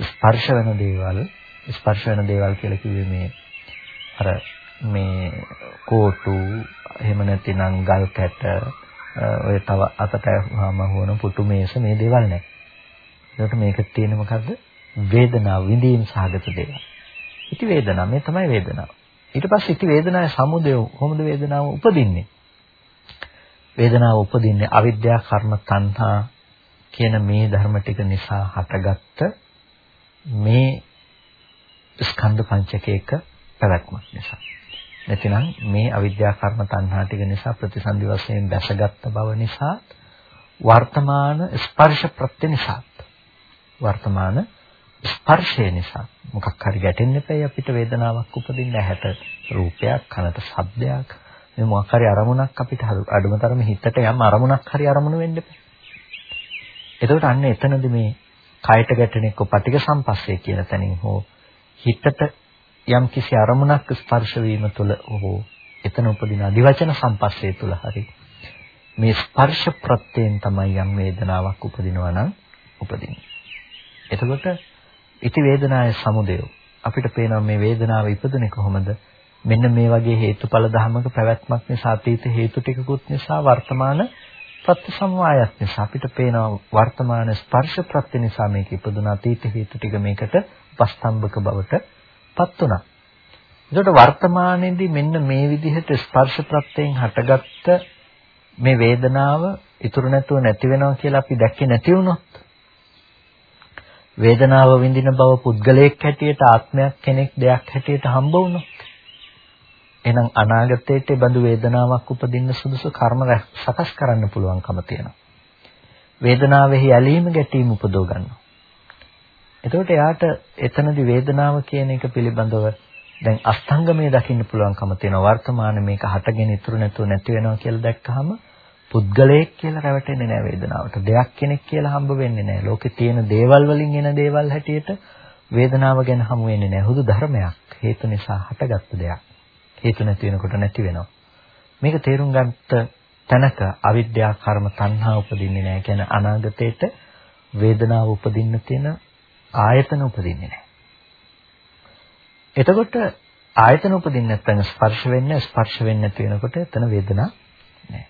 ස්පර්ශ වෙන දේවල් ස්පර්ශ වෙන දේවල් කියලා කිව්වේ මේ අර මේ කෝටු එහෙම නැතිනම් ගල් කැට ඔය තව අතට මහවන පුටු මේස මේ දේවල් නැහැ. ඒකට මේක තියෙන මොකද්ද? වේදනාව විඳීම් සාගත දේවල්. ඉති වේදනාව මේ තමයි වේදනාව. ඊට පස්සේ ඉති වේදනාවේ සමුදය කොහොමද වේදනාව උපදින්නේ? වේදනාව උපදින්නේ අවිද්‍යා කර්ම තණ්හා කියන මේ ධර්ම ටික නිසා හටගත්ත මේ ස්කන්ධ පංචකයක පැවැත්මක් නිසා. නැතිනම් මේ අවිද්‍යා කර්ම තණ්හා ටික නිසා ප්‍රතිසන්දි වශයෙන් දැසගත් බව නිසා වර්තමාන ස්පර්ශ ප්‍රත්‍ය නිසා වර්තමාන ස්පර්ශය නිසා මොකක් හරි ගැටෙන්න එපයි අපිට වේදනාවක් උපදින්න ඇහැට රූපයක් කනට ශබ්දයක් මේ මොකක් හරි අරමුණක් අපිට අඩුම තරමේ හිතට යම් අරමුණක් හරි අරමුණු වෙන්න එපයි. එතකොට අන්න එතනදී මේ කයට ගැටෙන එක්ක පටික සම්පස්සේ කියන තැනින් හෝ හිතට යම් කිසි අරමුණක් ස්පර්ශ වීම තුළ හෝ එතන උපදින අදිවචන සම්පස්සේ තුළ හරි මේ ස්පර්ශ ප්‍රත්‍යයෙන් තමයි යම් වේදනාවක් උපදිනවා නම් උපදින්නේ. එතකොට ඉති වේදනාවේ සමුදය අපිට පේනවා මේ වේදනාව ඉපදුනේ කොහොමද? මෙන්න මේ වගේ හේතුඵල ධර්මක පැවැත්මක් නිසා අතීත හේතු ටිකකුත් නිසා වර්තමාන ප්‍රත්‍යසමවායත් නිසා අපිට පේනවා වර්තමාන ස්පර්ශ ප්‍රත්‍ය නිසා මේක ඉපදුන අතීත හේතු ටික මේකට උපස්තම්භක බවට පත් වුණා. ඒකට වර්තමානයේදී මෙන්න මේ විදිහට ස්පර්ශ ප්‍රත්‍යයෙන් හටගත්ත මේ වේදනාව ඉතුරු නැතුව නැති වෙනවා කියලා අපි දැක්කේ නැති වුණොත් වේදනාව විඳින බව පුද්ගලයෙක් හැටියට ආත්මයක් කෙනෙක් දෙයක් හැටියට හම්බ වුණොත් එහෙනම් අනාගතයේට බඳු වේදනාවක් උපදින්න සුදුසු කර්ම සකස් කරන්න පුළුවන්කම තියෙනවා. වේදනාවෙහි ඇලීම ගැටීම උපදව ගන්නවා. එතකොට එයාට එතනදී වේදනාව කියන එක පිළිබඳව දැන් අස්තංගමයේ දකින්න පුළුවන්කම තියෙනවා. වර්තමාන මේක හටගෙන ඉතුරු නැතුව නැති වෙනවා කියලා දැක්කහම පුද්ගලයෙක් කියලා රැවටෙන්නේ නැහැ වේදනාවට. දෙයක් කෙනෙක් කියලා හම්බ වෙන්නේ නැහැ. ලෝකේ තියෙන දේවල් වලින් එන දේවල් හැටියට වේදනාව ගැන හමු වෙන්නේ නැහැ. හුදු ධර්මයක්. හේතු නිසා හටගත්තු දෙයක්. හේතු නැති වෙනකොට නැති වෙනවා. මේක තේරුම් ගන්නට තැනක අවිද්‍යා කර්ම තණ්හා උපදින්නේ නැහැ. කියන අනාගතේට වේදනාව උපදින්න තියෙන ආයතන උපදින්නේ නැහැ. එතකොට ආයතන උපදින්නේ නැත්නම් ස්පර්ශ වෙන්නේ ස්පර්ශ වෙන්නේ නැති වෙනකොට එතන වේදනා නැහැ.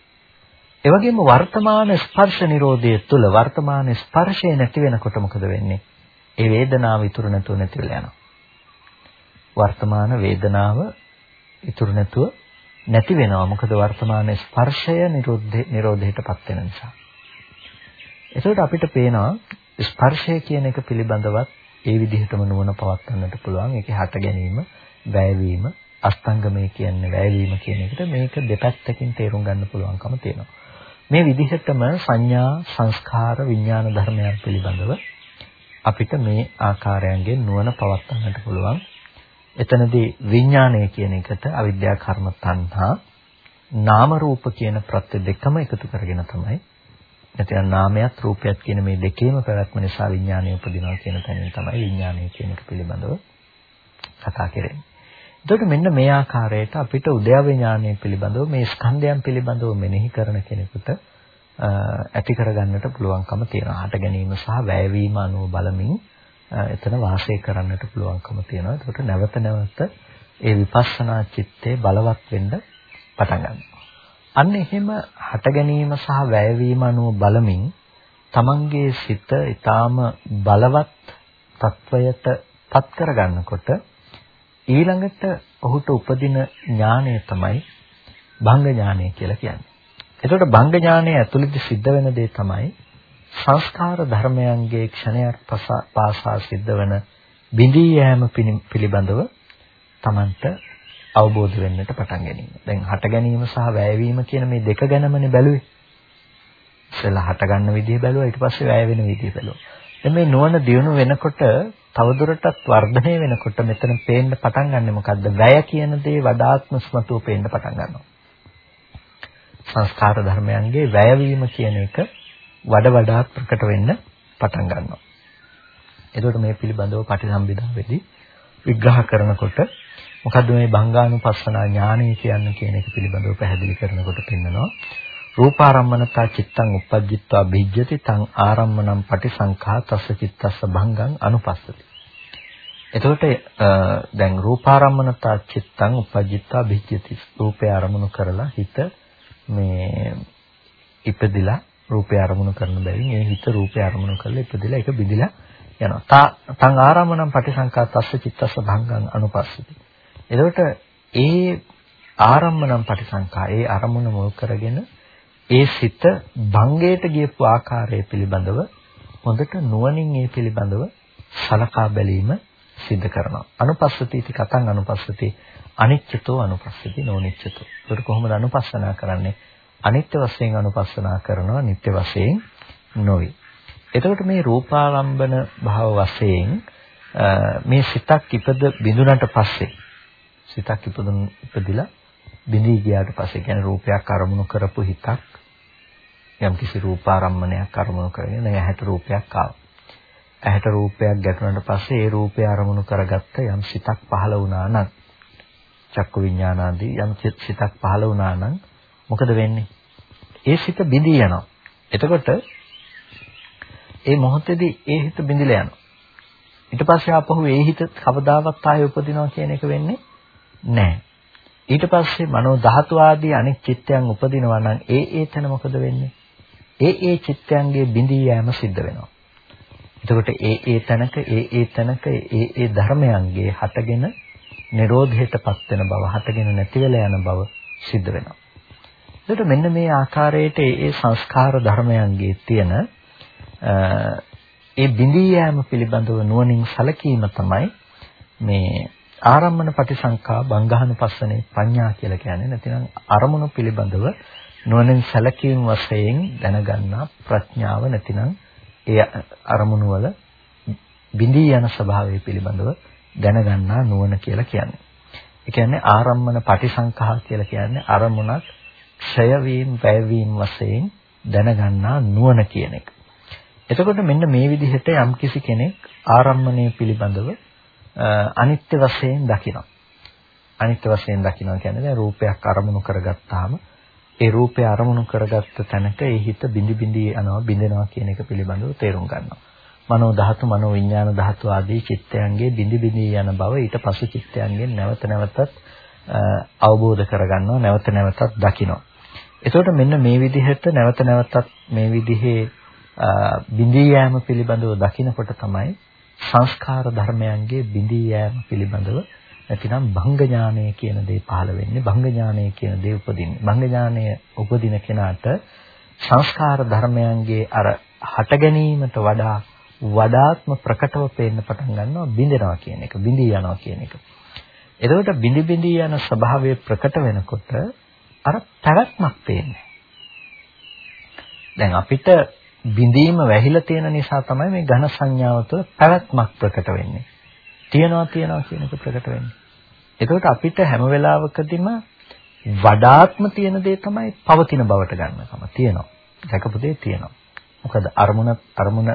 ඒ වගේම වර්තමාන ස්පර්ශ නිරෝධය තුළ වර්තමාන ස්පර්ශය නැති වෙනකොට මොකද වෙන්නේ? ඒ වේදනාව ඉතුරු නැතුව නැති වෙලා යනවා. වර්තමාන වේදනාව ඉතුරු නැතුව නැති වෙනවා. මොකද වර්තමාන ස්පර්ශය නිරෝධේ නිරෝධයටපත් වෙන නිසා. එතකොට අපිට පේනවා ස්පර්ශය කියන එක පිළිබඳවත් ඒ විදිහටම නුවණ පවත්වන්නට පුළුවන්. ඒකේ හට ගැනීම, වැයවීම, අස්තංගමය කියන්නේ වැයවීම කියන එකට මේක දෙපැත්තකින් තේරුම් ගන්න පුළුවන්කම තියෙනවා. මේ විදිහටම සංඥා, සංස්කාර, විඥාන ධර්මයන් පිළිබඳව අපිට මේ ආකාරයන්ගෙන් නුවණ පවත්වන්නට පුළුවන්. එතනදී විඥානය කියන එකට අවිද්‍යා කර්ම තණ්හා නාම රූප කියන ප්‍රත්‍ය දෙකම එකතු කරගෙන තමයි නැත්නම් නාමයත් රූපයත් කියන මේ දෙකේම පැවැත්ම නිසා විඥානය උපදිනවා කියන තැනින් තමයි විඥානය කියන එක පිළිබඳව කතා කරන්නේ. එතකොට මෙන්න මේ ආකාරයට අපිට උද්‍යව ඥානය පිළිබඳව මේ ස්කන්ධයන් පිළිබඳව මෙනෙහි කරන කෙනෙකුට ඇති කරගන්නට පුළුවන්කම තියෙනවා. හට ගැනීම සහ වැයවීම අනුව බලමින් එතන වාසය කරන්නට පුළුවන්කම තියෙනවා. එතකොට නැවත නැවත ඒ විපස්සනා චිත්තේ බලවත් වෙන්න පටන් ගන්නවා. අන්න එහෙම හට ගැනීම සහ වැයවීම අනුව බලමින් තමන්ගේ සිත ඊටාම බලවත් තත්වයට පත් කරගන්නකොට ඊළඟට ඔහුට උපදින ඥානය තමයි භංග ඥානය කියලා කියන්නේ. එතකොට භංග ඥානය ඇතුළත සිද්ධ වෙන දේ තමයි සංස්කාර ධර්මයන්ගේ ක්ෂණයක් පාසා සිද්ධ වෙන බිඳී යෑම පිළිබඳව තමන්ට අවබෝධ වෙන්නට පටන් ගැනීම. දැන් හට ගැනීම සහ වැයවීම කියන මේ දෙක ගැනමනේ බැලුවේ. ඉස්සෙල්ලා හට ගන්න විදිය බැලුවා ඊට පස්සේ වැය වෙන විදිය බැලුවා. දැන් මේ නුවණ දියුණු වෙනකොට තවදුරටත් වර්ධනය වෙනකොට මෙතන පේන්න පටන් ගන්නෙ මොකද්ද? වැය කියන දේ වඩාත්ම ස්මතුව පේන්න පටන් ගන්නවා. සංස්කාර ධර්මයන්ගේ වැයවීම කියන එක වඩ වඩාත් ප්‍රකට වෙන්න පටන් ගන්නවා. එතකොට මේ පිළිබඳව පටිසම්භිදාවේදී විග්‍රහ කරනකොට මොකද්ද මේ බංගානුපස්සනා ඥානය කියන්නේ කියන එක පිළිබඳව පැහැදිලි කරනකොට පෙන්නනවා. රූපාරම්මනතා චිත්තං uppajjitva බිජ්ජති තං ආරම්මනම් පටිසංඛා තස්ස චිත්තස්ස භංගං අනුපස්සති. එතකොට දැන් රූපාරම්මනතා චිත්තං uppajjitva බිජ්ජති රූපය අරමුණු කරලා හිත මේ ඉපදිලා රූපය අරමුණු කරන බැවින් ඒ හිත රූපය අරමුණු කරලා ඉපදිලා ඒක බිඳිලා යනවා. තං ආරම්මනම් පටිසංඛා තස්ස චිත්තස්ස භංගං අනුපස්සති. එතකොට ඒ ආරම්මනම් පටිසංඛා ඒ අරමුණ මුල් කරගෙන ඒ සිත භංගයට ගියපු ආකාරය පිළිබඳව හොඳට නුවණින් ඒ පිළිබඳව සලකා බැලීම සිද්ධ කරනවා. අනුපස්සති इति කතං අනුපස්සති අනිච්චතෝ අනුපස්සති නොනිච්චතෝ. ඒක කොහොමද අනුපස්සනා කරන්නේ? අනිත්‍ය වශයෙන් අනුපස්සනා කරනවා නිට්ටය වශයෙන් නොවේ. එතකොට මේ රූපාලම්බන භාව වශයෙන් මේ සිතක් ඉපද බිඳුනට පස්සේ සිතක් ඉපදුන ඉපදිලා බිඳී ගියාට පස්සේ කියන්නේ රූපයක් අරමුණු කරපු හිතක් යම් කිසි රූපාරම්මණයක් අරමුණු කරගෙන ඇහැට රූපයක් ආවා. ඇහැට රූපයක් ගැටුණාට පස්සේ ඒ රූපය අරමුණු කරගත්ත යම් සිතක් පහළ වුණා නම් චක්කු විඥානාදී යම් සිතක් පහළ වුණා නම් මොකද වෙන්නේ? ඒ සිත බිඳී යනවා. එතකොට ඒ මොහොතේදී ඒ හිත බිඳිලා යනවා. ඊට පස්සේ ආපහු ඒ හිත කවදාවත් ආයෙ උපදිනවා කියන එක වෙන්නේ නැහැ. ඊට පස්සේ මනෝ ධාතු ආදී අනෙක් චිත්තයන් උපදිනවා නම් ඒ ඒ තැන මොකද වෙන්නේ? ඒ ඒ චිත්තයන්ගේ බිඳී යෑම සිද්ධ වෙනවා. එතකොට ඒ ඒ තැනක ඒ ඒ තැනක ඒ ඒ ධර්මයන්ගේ හටගෙන නිරෝධයටපත් වෙන බව හටගෙන නැති වෙලා යන බව සිද්ධ වෙනවා. එතකොට මෙන්න මේ ආකාරයට ඒ ඒ සංස්කාර ධර්මයන්ගේ තියෙන ඒ බිඳී යෑම පිළිබඳව නුවණින් සැලකීම තමයි මේ ආරම්මන පටිසංකා බංගහනුපස්සනේ පඤ්ඤා කියලා කියන්නේ නැතිනම් අරමුණු පිළිබඳව නුවණින් සැලකීම් වශයෙන් දැනගන්නා ප්‍රඥාව නැතිනම් ඒ අරමුණු වල බිඳී යන ස්වභාවය පිළිබඳව දැනගන්නා නුවණ කියලා කියන්නේ. ඒ කියන්නේ ආරම්මන පටිසංකා කියලා කියන්නේ අරමුණක් ක්ෂය වීම, වැය වීම වශයෙන් දැනගන්නා නුවණ කියන එක. එතකොට මෙන්න මේ විදිහට යම්කිසි කෙනෙක් ආරම්මණය පිළිබඳව අනිත්‍ය වශයෙන් දකිනවා. අනිත්‍ය වශයෙන් දකිනවා කියන්නේ දැන් රූපයක් අරමුණු කරගත්තාම ඒ රූපය අරමුණු කරගත්ත තැනක ඒ හිත බිඳි බිඳි යනවා බිඳෙනවා කියන එක පිළිබඳව තේරුම් ගන්නවා. මනෝ ධාතු මනෝ විඥාන ධාතු ආදී චිත්තයන්ගේ බිඳි බිඳි යන බව ඊට පසු චිත්තයන්ගෙන් නැවත නැවතත් අවබෝධ කරගන්නවා නැවත නැවතත් දකිනවා. එතකොට මෙන්න මේ විදිහට නැවත නැවතත් මේ විදිහේ බිඳී යෑම පිළිබඳව දකිනකොට තමයි සංස්කාර ධර්මයන්ගේ බිඳී යෑම පිළිබඳව නැතිනම් භංග ඥානය කියන දේ පහළ වෙන්නේ භංග ඥානය කියන දේ උපදින්නේ භංග ඥානය උපදින කෙනාට සංස්කාර ධර්මයන්ගේ අර හට ගැනීමට වඩා වඩාත්ම ප්‍රකටව පේන්න පටන් ගන්නවා බිඳෙනවා කියන එක බිඳී යනවා කියන එක. එතකොට බිඳි බිඳී යන ස්වභාවය ප්‍රකට වෙනකොට අර පැවැත්මක් පේන්නේ. දැන් අපිට බිඳීම වැහිලා තියෙන නිසා තමයි මේ ඝන සංඥාව තුළ පැවැත්මක් ප්‍රකට වෙන්නේ. තියනවා තියනවා කියන එක ප්‍රකට වෙන්නේ. එතකොට අපිට හැම වෙලාවකදීම වඩාත්ම තියෙන දේ තමයි පවතින බවට ගන්නකම තියෙනවා. දැකපු දේ තියෙනවා. මොකද අරමුණ අරමුණ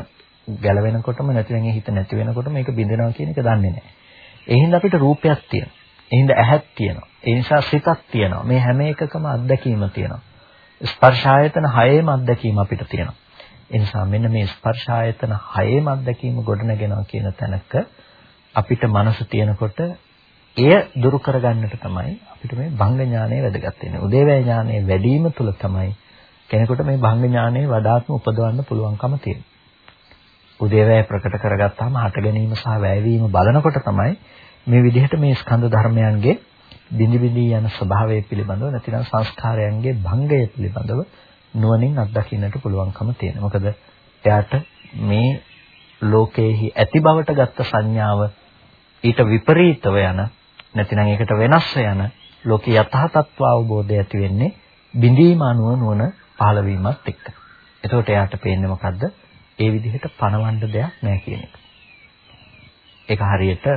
ගැලවෙනකොටම නැතිනම් හිත නැති වෙනකොටම මේක බිඳෙනවා කියන එක දන්නේ නැහැ. ඒ හින්දා අපිට රූපයක් තියෙනවා. ඒ හින්දා ඇහක් තියෙනවා. ඒ නිසා සිතක් තියෙනවා. මේ හැම එකකම අත්දැකීම තියෙනවා. ස්පර්ශ ආයතන හයේම අත්දැකීම අපිට තියෙනවා. ඒ නිසා මෙන්න මේ ස්පර්ශ ආයතන හයේම අත්දැකීම ගොඩනගෙනවා කියන තැනක අපිට මනස තියෙනකොට එය දුරු කරගන්නට තමයි අපිට මේ භංග ඥානය වැදගත් වෙන්නේ. උදේවැය ඥානය වැඩි වීම තුළ තමයි කෙනෙකුට මේ භංග ඥානය වඩාත්ම උපදවන්න පුළුවන්කම තියෙන්නේ. උදේවැය ප්‍රකට කරගත්තාම හට ගැනීම සහ වැයවීම බලනකොට තමයි මේ විදිහට මේ ස්කන්ධ ධර්මයන්ගේ බිඳි බිඳි යන ස්වභාවය පිළිබඳව නැතිනම් සංස්කාරයන්ගේ භංගය පිළිබඳව නුවණින් අත්දකින්නට පුළුවන්කම තියෙනවා. මොකද එයාට මේ ලෝකයේහි ඇති බවට ගත්ත සංඥාව ඊට විපරීතව යන නැතිනම් ඒකට වෙනස්ව යන ලෝකේ යථා තත්ත්ව අවබෝධය ඇති වෙන්නේ බිඳීම අනුව නුවණ පහළ වීමත් එක්ක. එතකොට එයාට පේන්නේ මොකද්ද? ඒ විදිහට පණවන්න දෙයක් නැහැ කියන එක. ඒක හරියට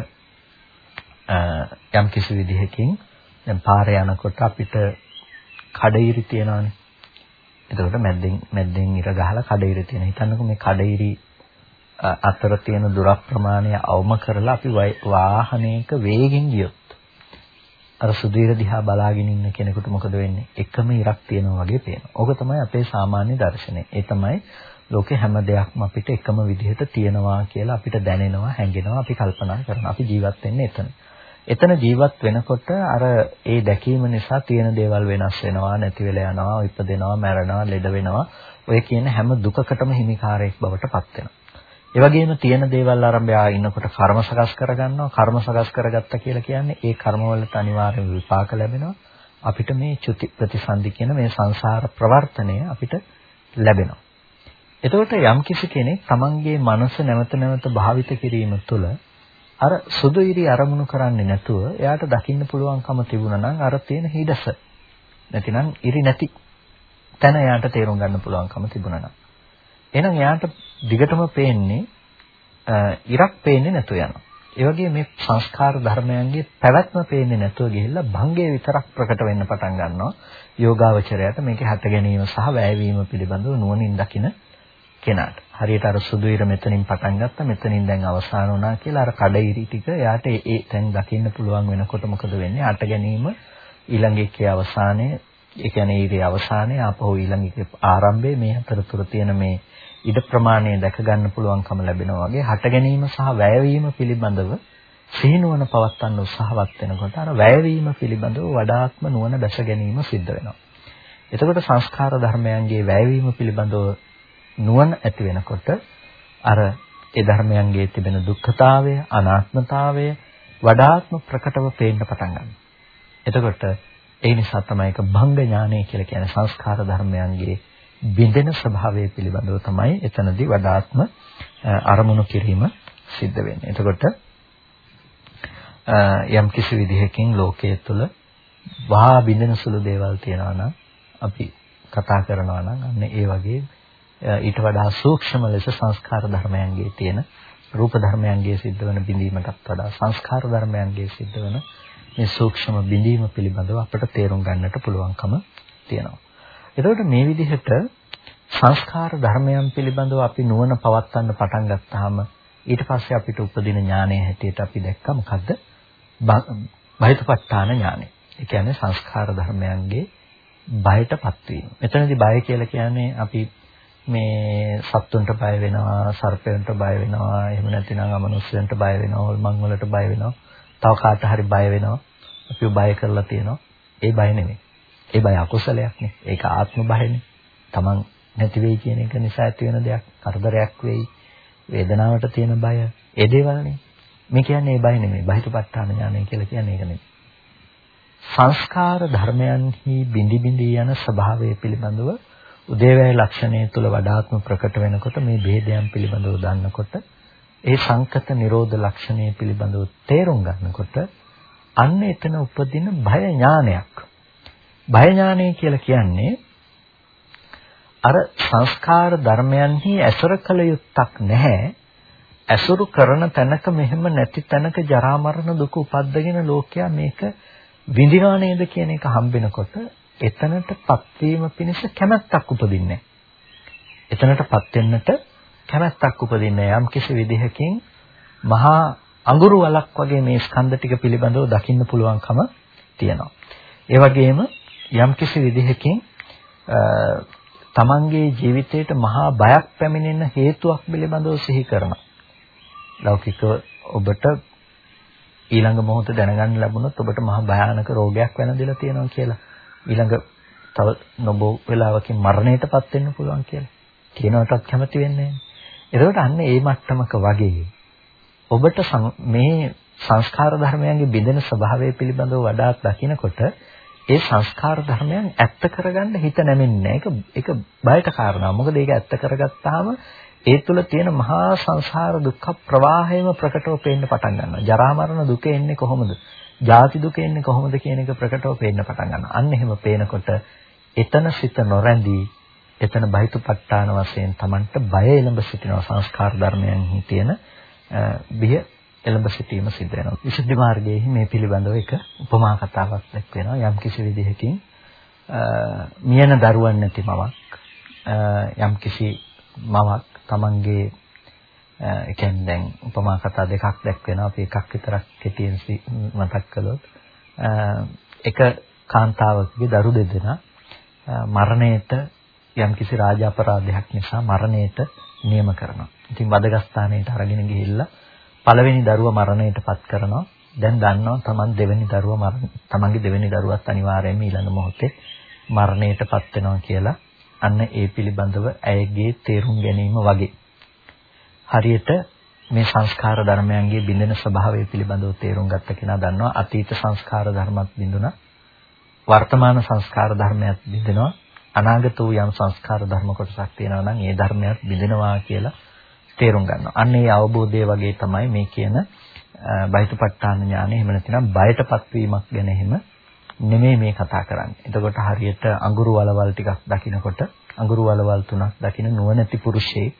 යම් කිසි විදිහකින් දැන් පාරේ යනකොට අපිට කඩිරි තියනවානේ එතකොට මැද්දෙන් මැද්දෙන් ඉර ගහලා කඩිරි තියෙන. හිතන්නකෝ මේ කඩිරි අතර තියෙන දුර ප්‍රමාණය අවම කරලා අපි වාහනයක වේගෙන් ගියොත් අර සුදීර දිහා බලාගෙන ඉන්න කෙනෙකුට මොකද වෙන්නේ? එකම ඉරක් තියෙනවා වගේ පේනවා. ඕක තමයි අපේ සාමාන්‍ය දර්ශනය. ඒ තමයි ලෝකේ හැම දෙයක්ම අපිට එකම විදිහට තියෙනවා කියලා අපිට දැනෙනවා, හැඟෙනවා, අපි කල්පනා කරනවා. අපි ජීවත් වෙන්නේ එතන. එතන ජීවත් වෙනකොට අර ඒ දැකීම නිසා තියෙන දේවල් වෙනස් වෙනවා, නැති වෙලා යනවා, ඉපදෙනවා, මැරෙනවා, ලෙඩ වෙනවා. ඔය කියන හැම දුකකටම හිමිකාරයෙක් බවට පත් වෙනවා. ඒ වගේම තියෙන දේවල් ආරම්භය ඉන්නකොට කර්ම සකස් කරගන්නවා. කර්ම සකස් කරගත්තා කියලා කියන්නේ ඒ කර්මවලට අනිවාර්ය විපාක ලැබෙනවා. අපිට මේ චුති ප්‍රතිසන්දි කියන මේ සංසාර ප්‍රවර්තනය අපිට ලැබෙනවා. එතකොට යම් කිසි කෙනෙක් තමන්ගේ මනස නැවත නැවත භාවිත කිරීම තුළ අර සුදු ඉරි අරමුණු කරන්නේ නැතුව එයාට දකින්න පුළුවන්කම තිබුණා නම් අර තියෙන හිඩස නැතිනම් ඉරි නැති තැන එයාට තේරුම් ගන්න පුළුවන්කම තිබුණා නම් එහෙනම් එයාට දිගටම පේන්නේ ඉරක් පේන්නේ නැතු යනවා. ඒ වගේ මේ සංස්කාර ධර්මයන්ගේ පැවැත්ම පේන්නේ නැතුව ගිහිල්ලා භංගය විතරක් ප්‍රකට වෙන්න පටන් ගන්නවා. යෝගාවචරයට මේකේ හට ගැනීම සහ වැයවීම පිළිබඳව නුවණින් දකින කෙනාට. හරියට අර සුදු ඉර මෙතනින් පටන් ගත්තා මෙතනින් දැන් අවසන් වුණා කියලා අර කඩ ටික එයාට ඒ තැන් දකින්න පුළුවන් වෙනකොට මොකද වෙන්නේ? අට ගැනීම ඊළඟ එකේ අවසානයේ ඒ කියන්නේ ඊයේ අවසානයේ ආපහු ඊළඟ එකේ ආරම්භයේ මේ අතරතුර තියෙන මේ ඉඩ ප්‍රමාණය දැක ගන්න පුළුවන්කම ලැබෙනවා වගේ හට ගැනීම සහ වැයවීම පිළිබඳව සිහිනුවන පවත්වන්න උත්සාහවත් වෙනකොට අර වැයවීම පිළිබඳව වඩාත්ම නුවණ දැස ගැනීම සිද්ධ වෙනවා. එතකොට සංස්කාර ධර්මයන්ගේ වැයවීම පිළිබඳව නුවණ ඇති වෙනකොට අර ඒ ධර්මයන්ගේ තිබෙන දුක්ඛතාවය, අනාත්මතාවය වඩාත්ම ප්‍රකටව පේන්න පටන් ගන්නවා. එතකොට ඒ නිසා තමයි ඒක භංග ඥානය කියලා කියන්නේ සංස්කාර ධර්මයන්ගේ බිඳෙන ස්වභාවය පිළිබඳව තමයි එතනදී වඩාත්ම අරමුණු කිරීම සිද්ධ වෙන්නේ. එතකොට යම් කිසි විදිහකින් ලෝකයේ තුල වා බිඳෙන සුළු දේවල් තියනවා නම් අපි කතා කරනවා නම් අන්න ඒ වගේ ඊට වඩා සූක්ෂම ලෙස සංස්කාර ධර්මයන්ගේ තියෙන රූප ධර්මයන්ගේ සිද්ධ වෙන බිඳීමටත් වඩා සංස්කාර ධර්මයන්ගේ සිද්ධ වෙන මේ සූක්ෂම බිඳීම පිළිබඳව අපට තේරුම් ගන්නට පුළුවන්කම තියෙනවා. එතකොට මේ විදිහට සංස්කාර ධර්මයන් පිළිබඳව අපි නුවණ පවත්වන්න පටන් ගත්තාම ඊට පස්සේ අපිට උපදින ඥානය හැටියට අපි දැක්ක මොකද්ද? බයතපත්තාන ඥානය. ඒ කියන්නේ සංස්කාර ධර්මයන්ගේ බයටපත් වීම. මෙතනදී බය කියලා කියන්නේ අපි මේ සත්තුන්ට බය වෙනවා, සර්පයන්ට බය වෙනවා, එහෙම නැතිනම් අමනුෂ්‍යයන්ට බය වෙනවා, හොල්මන් වලට බය වෙනවා, තව කාට හරි බය වෙනවා. අපිව බය කරලා තියෙනවා. ඒ බය නෙමෙයි. ඒ බය අකුසලයක් නේ. ඒක ආත්ම බයනේ. Taman නැති වෙයි කියන එක නිසා ඇති වෙන දෙයක්. කරදරයක් වෙයි. වේදනාවට තියෙන බය. ඒ දේවල්නේ. මේ කියන්නේ ඒ බය නෙමෙයි. බහිතපත්ඨාන ඥානය කියලා කියන්නේ ඒක නෙමෙයි. සංස්කාර ධර්මයන්හි බිඳි බිඳි යන ස්වභාවය පිළිබඳව උදේවැය ලක්ෂණය තුල වඩාත්ම ප්‍රකට වෙනකොට මේ ભેදයන් පිළිබඳව දන්නකොට ඒ සංකත නිරෝධ ලක්ෂණය පිළිබඳව තේරුම් ගන්නකොට අන්න එතන උපදින භය ඥානයක් බය ඥානය කියලා කියන්නේ අර සංස්කාර ධර්මයන්හි ඇසුර කළ යුත්තක් නැහැ. ඇසුරු කරන තැනක මෙහෙම නැති තැනක ජරා මරණ දුක උපද්දගෙන ලෝකයා මේක විඳිනා නේද කියන එක හම්බෙනකොට එතනටපත් වීම පිණිස කැමැත්තක් උපදින්නේ. එතනටපත් වෙන්නට කැමැත්තක් උපදින්නේ යම් කිසි විදිහකින් මහා අඟුරු වලක් වගේ මේ ස්කන්ධ ටික පිළිබඳව දකින්න පුළුවන්කම තියෙනවා. ඒ වගේම යම්කිසි විදිහකින් තමන්ගේ ජීවිතයට මහා බයක් පැමිණෙන හේතුවක් පිළිබඳව සිහි කරනවා. ලෞකික ඔබට ඊළඟ මොහොත දැනගන්න ලැබුණොත් ඔබට මහා භයානක රෝගයක් වෙනදලා තියෙනවා කියලා. ඊළඟ තව නොබෝ වෙලාවකින් මරණයටපත් වෙන්න පුළුවන් කියලා. කියනකටත් කැමති වෙන්නේ නැහැ. එතකොට අන්න ඒ මට්ටමක වගේ ඔබට මේ සංස්කාර ධර්මයන්ගේ බිඳෙන ස්වභාවය පිළිබඳව වඩාත් දකිනකොට ඒ සංස්කාර ධර්මයන් ඇත්ත කරගන්න හිත නැමෙන්නේ ඒක ඒක බයට කාරණා. මොකද ඒක ඇත්ත කරගත්තාම ඒ තුල තියෙන මහා සංසාර දුක්ඛ ප්‍රවාහයම ප්‍රකටව පේන්න පටන් ගන්නවා. ජරා මරණ දුක එන්නේ කොහොමද? ජාති දුක එන්නේ කොහොමද කියන එක ප්‍රකටව පේන්න පටන් ගන්නවා. අන්න එහෙම පේනකොට එතන සිත නොරැඳී එතන බහිතුපත්ඨාන වශයෙන් Tamanට බය එළඹ සිටිනවා සංස්කාර ධර්මයන්හි තියෙන බිය එළඹ සිටීම සිද්ධ වෙනවා. විසුද්ධි මාර්ගයේ මේ පිළිබඳව එක උපමා කතාවක් දැක් වෙනවා. යම් කිසි විදිහකින් මියන දරුවන් නැති මවක් යම්කිසි මවක් Tamanගේ ඒ කියන්නේ දැන් උපමා කතා දෙකක් දැක්වෙනවා. අපි එකක් විතරක් කෙටියෙන් මතක් කළොත් එක කාන්තාවකගේ දරු දෙදෙනා මරණයට යම්කිසි රාජ අපරාධයක් නිසා මරණයට නියම කරනවා. ඉතින් වදගස්ථානයට අරගෙන ගිහිල්ලා පළවෙනි දරුවා මරණයට පත් කරනවා. දැන් දන්නවා තමන් දෙවෙනි දරුවා මරණ තමන්ගේ දෙවෙනි දරුවත් අනිවාර්යයෙන්ම ඊළඟ මොහොතේ මරණයට පත් වෙනවා කියලා අන්න ඒ පිළිබඳව ඇයගේ තේරුම් ගැනීම වගේ. හරියට මේ සංස්කාර ධර්මයන්ගේ බිඳෙන ස්වභාවය පිළිබඳව තේරුම් ගත්ත කෙනා දන්නවා අතීත සංස්කාර ධර්මත් බිඳුණා වර්තමාන සංස්කාර ධර්මයක් බිඳෙනවා අනාගත වූ යම් සංස්කාර ධර්ම කොටසක් තියෙනවා නම් ඒ ධර්මයක් බිඳෙනවා කියලා තේරුම් ගන්නවා. අන්න ඒ අවබෝධය වගේ තමයි මේ කියන බයිතුපත්ඨාන ඥානෙ එහෙම නැතිනම් බයටපත් වීමක් ගැන එහෙම නෙමෙයි මේ කතා කරන්නේ. එතකොට හරියට අඟුරු වලවල් ටිකක් දකිනකොට අඟුරු වලවල් තුනක් දකින නුවණැති පුරුෂයෙක්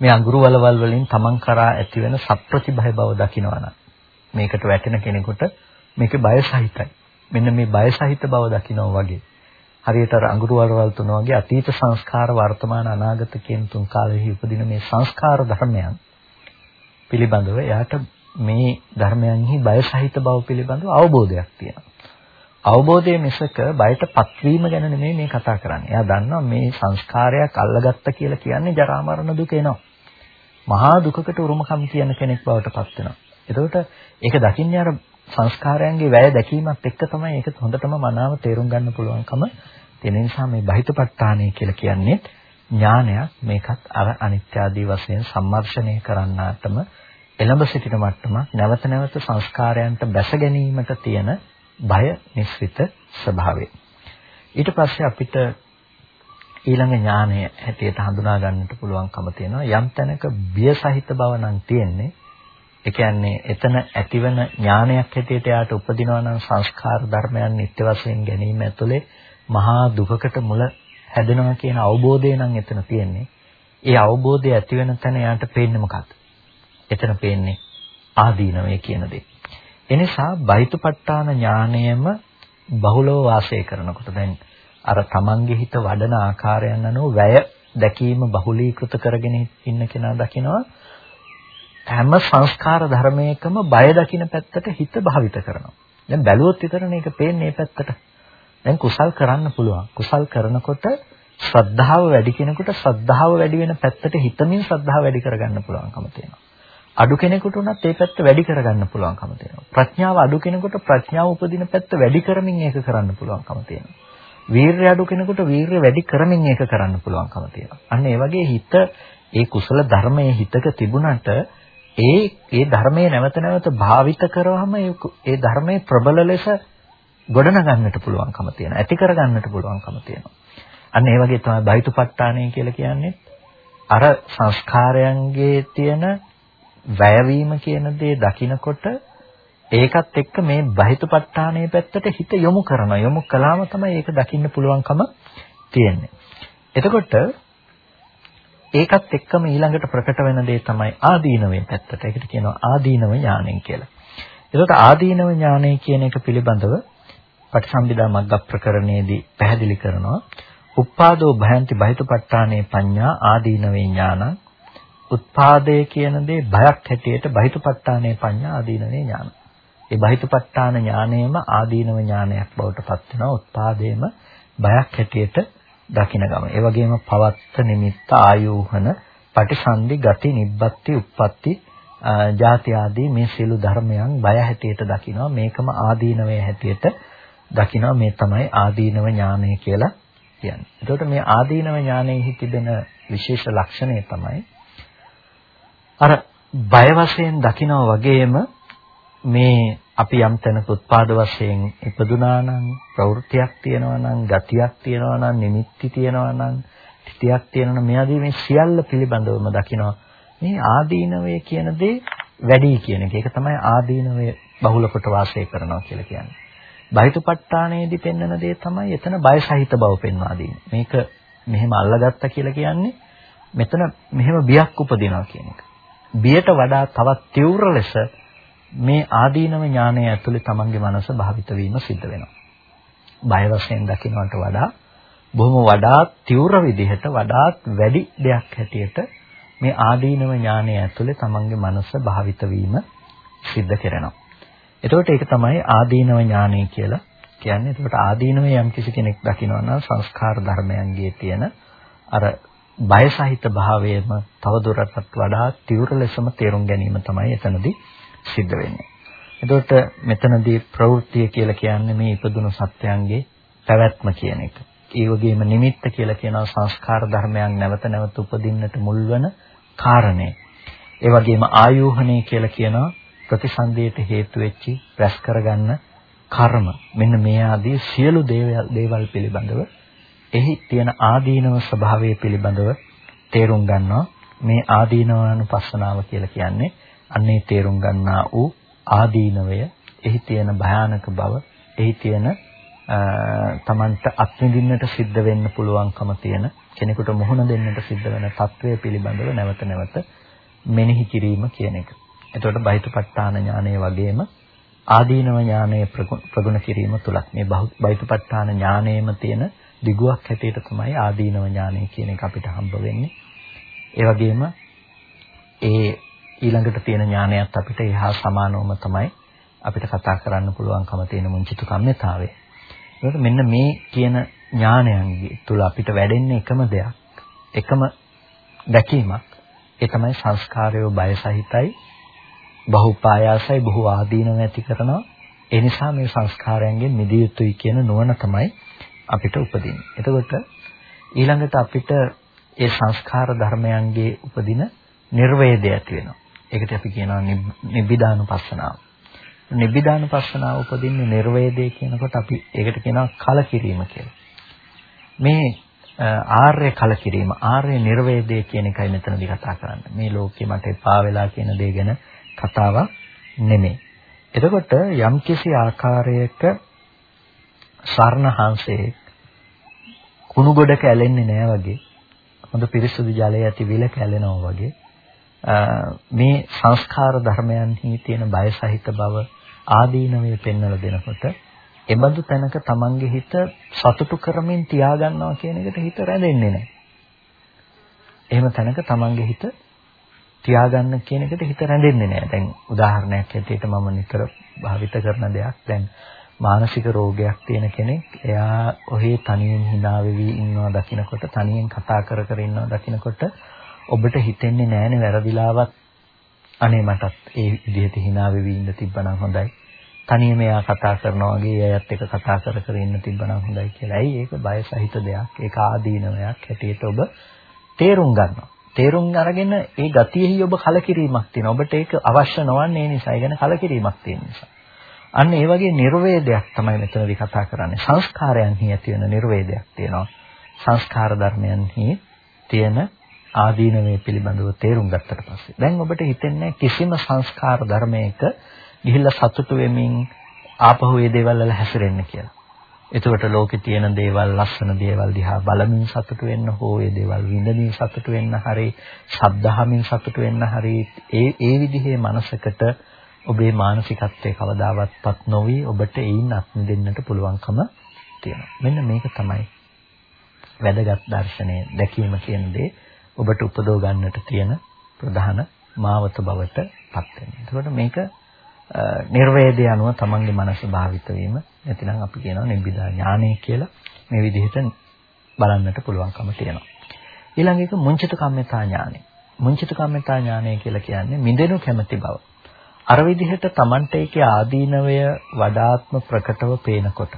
මේ අඟුරු වලවල් වලින් තමන් කරා ඇතිවෙන සත්‍ප්‍රතිභය බව දකිනවනම් මේකට වැටෙන කෙනෙකුට මේක බය සහිතයි. මෙන්න මේ බය සහිත බව දකිනවා වගේ. හරියට අර අඟුරු වලවල් තුන වගේ අතීත සංස්කාර වර්තමාන අනාගත කියන තුන් කාලෙහි උපදින මේ සංස්කාර ධර්මයන් පිළිබඳව එයාට මේ ධර්මයන්හි බය සහිත බව පිළිබඳව අවබෝධයක් තියෙනවා. අවබෝධය මිසක බයට පත්වීම ගැන නෙමෙයි මේ කතා කරන්නේ. එයා දන්නවා මේ සංස්කාරයක් අල්ලගත්ත කියලා කියන්නේ ජරා මරණ දුක එනවා. මහා දුකකට උරුමකම් කියන කෙනෙක් බවට පත් වෙනවා. එතකොට ඒක දකින්නේ අර සංස්කාරයන්ගේ වැය දැකීමත් එක්ක තමයි ඒක හොඳටම මනාව තේරුම් ගන්න පුළුවන්කම තියෙන නිසා මේ බහිතපත්තාණය කියලා කියන්නේ ඥානයක් මේකත් අර අනිත්‍ය ආදී වශයෙන් සම්මර්ෂණය කරන්නාටම එළඹ සිටින මට්ටමක් නැවත නැවත සංස්කාරයන්ට බැස ගැනීමට තියෙන බය නිස්සිත ස්වභාවය. ඊට පස්සේ අපිට ඊළඟ ඥානය හැටියට හඳුනා ගන්නට පුළුවන්කම තියෙනවා යම් තැනක බිය සහිත බව නම් තියෙන්නේ ඒ කියන්නේ එතන ඇතිවන ඥානයක් හැටියට යාට උපදිනවා නම් සංස්කාර ධර්මයන් නිත්‍ය වශයෙන් ගැනීම ඇතුලේ මහා දුකකට මුල හැදෙනවා කියන අවබෝධය නම් එතන තියෙන්නේ. ඒ අවබෝධය ඇති වෙන තැන යාට පේන්නේ මොකක්ද? එතන පේන්නේ ආදීනවය කියන දේ. එනිසා බයිතුපට්ඨාන ඥානයම බහුලව වාසය කරනකොට දැන් අර තමන්ගේ හිත වඩන ආකාරයන් අනුව වැය දැකීම බහුලීකృత කරගෙන ඉන්න කෙනා දකිනවා හැම සංස්කාර ධර්මයකම බය දකින්න පැත්තට හිත භාවිත කරනවා. දැන් බැලුවොත් විතරනේ ඒක පේන්නේ මේ පැත්තට. දැන් කුසල් කරන්න පුළුවන්. කුසල් කරනකොට ශ්‍රද්ධාව වැඩි කෙනෙකුට ශ්‍රද්ධාව වැඩි වෙන පැත්තට හිතමින් ශ්‍රද්ධාව වැඩි කරගන්න පුළුවන්කම තියෙනවා. අඩු කෙනෙකුට උනත් ඒ පැත්ත වැඩි කරගන්න පුළුවන්කම තියෙනවා. ප්‍රඥාව අඩු කෙනෙකුට ප්‍රඥාව උපදින පැත්ත වැඩි කරමින් ඒක කරන්න පුළුවන්කම තියෙනවා. වීරය අඩු කෙනෙකුට වීරය වැඩි කරමින් ඒක කරන්න පුළුවන්කම තියෙනවා. අන්න ඒ වගේ හිත ඒ කුසල ධර්මයේ හිතක තිබුණට ඒ ඒ ධර්මයේ නැවත නැවත භාවිත කරවම ඒ ධර්මයේ ප්‍රබල ලෙස ගොඩනගන්නට පුළුවන්කම තියෙනවා. ඇති කරගන්නට පුළුවන්කම තියෙනවා. අන්න ඒ වගේ තමයි බයිතුපත්ඨානය කියලා කියන්නේ. අර සංස්කාරයන්ගේ තියෙන වැයවීම කියන දේ දකිනකොට ඒකත් එක්ක මේ බහිතපත්ඨානයේ පැත්තට හිත යොමු කරනවා. යොමු කළාම තමයි ඒක දකින්න පුළුවන්කම තියෙන්නේ. එතකොට ඒකත් එක්කම ඊළඟට ප්‍රකට වෙන දේ තමයි ආදීනවේ පැත්තට. ඒකට කියනවා ආදීනව ඥානය කියලා. එතකොට ආදීනව ඥානය කියන එක පිළිබඳව පටිසම්භිදා මග්ග ප්‍රකරණයේදී පැහැදිලි කරනවා. උප්පාදෝ භයන්ති බහිතපට්ඨානේ පඤ්ඤා ආදීනවේ ඥානං. උත්පාදය කියන දේ බයක් හැටියට බහිතපට්ඨානේ පඤ්ඤා ආදීනවේ ඥාන. ඒ බහිතපට්ඨාන ඥානයම ආදීනව ඥානයක් බවට පත් වෙනවා. උත්පාදේම බයක් හැටියට දකින ගම. ඒ වගේම පවත්ත නිමිත්ත ආයෝහන පටිසන්ධි ගති නිබ්බත්ති උප්පත්ති ජාති ආදී මේ සියලු ධර්මයන් බය හැටියට දකිනවා මේකම ආදීනවේ හැටියට දකිනවා මේ තමයි ආදීනව ඥානය කියලා කියන්නේ. එතකොට මේ ආදීනව ඥානයේ තිබෙන විශේෂ ලක්ෂණය තමයි අර බය වශයෙන් දකිනවා වගේම මේ අපි යම් තැනක උත්පාද වශයෙන් ඉපදුනා නම් ප්‍රවෘත්තියක් තියෙනවා නම් ගතියක් තියෙනවා නම් නිමිත්ති තියෙනවා නම් තිතියක් තියෙනවා නම් මේ ආදී මේ සියල්ල පිළිබඳවම දකිනවා මේ ආදීනවය කියන දේ වැඩි කියන එක. ඒක තමයි ආදීනවය බහුල කොට වාසය කරනවා කියලා කියන්නේ. බහිතපට්ඨානයේදී පෙන්වන දේ තමයි එතන බය සහිත බව පෙන්වා දෙන්නේ. මේක මෙහෙම අල්ලගත්තා කියලා කියන්නේ මෙතන මෙහෙම බියක් උපදිනවා කියන එක. බියට වඩා තවත් තීව්‍ර ලෙස මේ ආදීනව ඥානය ඇතුලේ තමන්ගේ මනස භාවිත වීම සිද්ධ වෙනවා. බය වශයෙන් දකින්නට වඩා බොහොම වඩාත් තීව්‍ර විදිහට වඩාත් වැඩි දෙයක් හැටියට මේ ආදීනව ඥානය ඇතුලේ තමන්ගේ මනස භාවිත වීම සිද්ධ කරනවා. එතකොට ඒක තමයි ආදීනව ඥානය කියලා කියන්නේ. එතකොට ආදීනව යම් කිසි කෙනෙක් දකිනවා නම් සංස්කාර ධර්මයන්ගේ තියෙන අර බය සහිත භාවයම තවදුරටත් වඩා තීව්‍ර ලෙසම තේරුම් ගැනීම තමයි එතනදී සිද්ධ වෙන්නේ. එතකොට මෙතනදී ප්‍රවෘත්තිය කියලා කියන්නේ මේ ඉපදුණු සත්‍යයන්ගේ පැවැත්ම කියන එක. ඒ වගේම නිමිත්ත කියලා කියනවා සංස්කාර ධර්මයන් නැවත නැවත උපදින්නට මුල් වන කාරණේ. ඒ වගේම ආයෝහණය කියලා කියනවා ප්‍රතිසන්දියට හේතු වෙච්චි රැස් කරගන්න කර්ම. මෙන්න මේ ආදී සියලු දේවල් පිළිබඳව එහි තියෙන ආදීනව ස්වභාවය පිළිබඳව තේරුම් ගන්නවා. මේ ආදීනවානුපස්සනාව කියලා කියන්නේ අන්නේ තේරුම් ගන්නා වූ ආදීනවය එහි තියෙන භයානක බව එහි තියෙන තමන්ට අත්විඳින්නට සිද්ධ වෙන්න පුළුවන්කම තියෙන කෙනෙකුට මුහුණ දෙන්නට සිද්ධ වෙන తත්වය පිළිබඳව නැවත නැවත මෙනෙහි කිරීම කියන එක. එතකොට බහිතපත්තාන ඥානය වගේම ආදීනව ඥානය ප්‍රගුණ කිරීම තුලක් මේ බහිතපත්තාන ඥානයේම තියෙන දිගුවක් හැටියට තමයි ආදීනව ඥානය කියන එක අපිට හම්බ වෙන්නේ. ඒ වගේම ඒ ඊළඟට තියෙන ඥානයත් අපිට එහා සමානවම තමයි අපිට කතා කරන්න පුළුවන්කම තියෙන මුංචිතු කම්මිතාවේ. ඒකට මෙන්න මේ කියන ඥානයන්ගේ තුල අපිට වැඩෙන්නේ එකම දෙයක්. එකම දැකීමක්. ඒ තමයි සංස්කාරය බය සහිතයි, බහුපායාසයි, බොහෝ ආදීනව ඇති කරනවා. ඒ නිසා මේ සංස්කාරයන්ගෙන් මිදිය යුතුයි කියන නුවණ තමයි අපිට උපදින්නේ. එතකොට ඊළඟට අපිට ඒ සංස්කාර ධර්මයන්ගේ උපදින නිර්වේදය ඇති වෙනවා. ඒකට අපි කියනවා නිබ්බිදානුපස්සනාව. නිබ්බිදානුපස්සනාව උපදින්නේ නිර්වේදය කියනකොට අපි ඒකට කියනවා කලකිරීම කියලා. මේ ආර්ය කලකිරීම ආර්ය නිර්වේදය කියන එකයි මෙතනදී කතා කරන්නේ. මේ ලෝකේ මට එපා වෙලා කියන දේ ගැන කතාවක් නෙමෙයි. එතකොට යම්කිසි ආකාරයක ස්වර්ණහංසයේ කුණු ගොඩක ඇලෙන්නේ නැහැ වගේ හොඳ පිරිසුදු ජලය ඇති විලක ඇලෙනවා වගේ මේ සංස්කාර ධර්මයන්හි තියෙන බය සහිත බව ආදීනවේ පෙන්වලා දෙනකොට එබඳු තැනක තමන්ගේ හිත සතුටු කරමින් තියාගන්නවා කියන එකට හිත රැඳෙන්නේ නැහැ. එහෙම තැනක තමන්ගේ හිත තියාගන්න කියන එකට හිත රැඳෙන්නේ නැහැ. දැන් උදාහරණයක් ඇටියට මම නිතර භාවිත කරන දෙයක් දැන් මානසික රෝගයක් තියෙන කෙනෙක් එයා ඔහේ තනියෙන් hina වෙවි ඉන්නවා දකිනකොට තනියෙන් කතා කර කර ඉන්නවා දකිනකොට ඔබට හිතෙන්නේ නැහැනේ වැරදිලාවත් අනේ මටත් ඒ විදිහට hina වෙවි ඉන්න තිබ්බනම් හොඳයි. තනියම එයා කතා කරනවා වගේ එයාත් එක්ක කතා කර කර ඉන්න තිබ්බනම් හොඳයි කියලා. ඇයි ඒක බය සහිත දෙයක්. ඒක ආදීනවයක් හැටියට ඔබ තේරුම් ගන්නවා. තේරුම් අරගෙන ඒ ගතියෙහි ඔබ කලකිරීමක් තියෙනවා. ඔබට ඒක අවශ්‍ය නොවන්නේ ඒ නිසා. ඒ ගැන කලකිරීමක් තියෙන නිසා. අන්න ඒ වගේ නිර්වේදයක් තමයි මෙතනදී කතා කරන්නේ. සංස්කාරයන්හි ඇති වෙන නිර්වේදයක් තියෙනවා. සංස්කාර ධර්මයන්හි තියෙන ආදීනවේ පිළිබඳව තේරුම් ගත්තට පස්සේ දැන් ඔබට හිතෙන්නේ කිසිම සංස්කාර ධර්මයක ගිහිල්ලා සතුටු වෙමින් ආපහු මේ දේවල් වල හැසිරෙන්න කියලා. එතකොට ලෝකේ තියෙන දේවල් ලස්සන දේවල් දිහා බලමින් සතුටු වෙන්න හෝ ඒ දේවල් විඳමින් සතුටු වෙන්න හරි ශබ්දහමින් සතුටු වෙන්න හරි ඒ ඒ විදිහේ මනසකට ඔබේ මානසිකත්වයේ කවදාවත්පත් නොවි ඔබට ඒයින් අත්මිදෙන්නට පුළුවන්කම තියෙනවා. මෙන්න මේක තමයි වැදගත් දර්ශනය දැකීම කියන දේ ඔබට උපදව ගන්නට තියෙන ප්‍රධාන මාවත බවට පත් වෙනවා. එතකොට මේක නිර්වේදය අනුව තමන්ගේ මනස භාවිත වීම නැතිනම් අපි කියනවා නිබ්බිදා ඥානය කියලා මේ විදිහට බලන්නට පුළුවන්කම තියෙනවා. ඊළඟ එක මුංචිත කම්මිතා ඥානය. මුංචිත කම්මිතා ඥානය කියලා කියන්නේ මිදෙනු කැමැති බව. අර විදිහට තමන්ට ඒකේ ආදීනවය වඩාත්ම ප්‍රකටව පේනකොට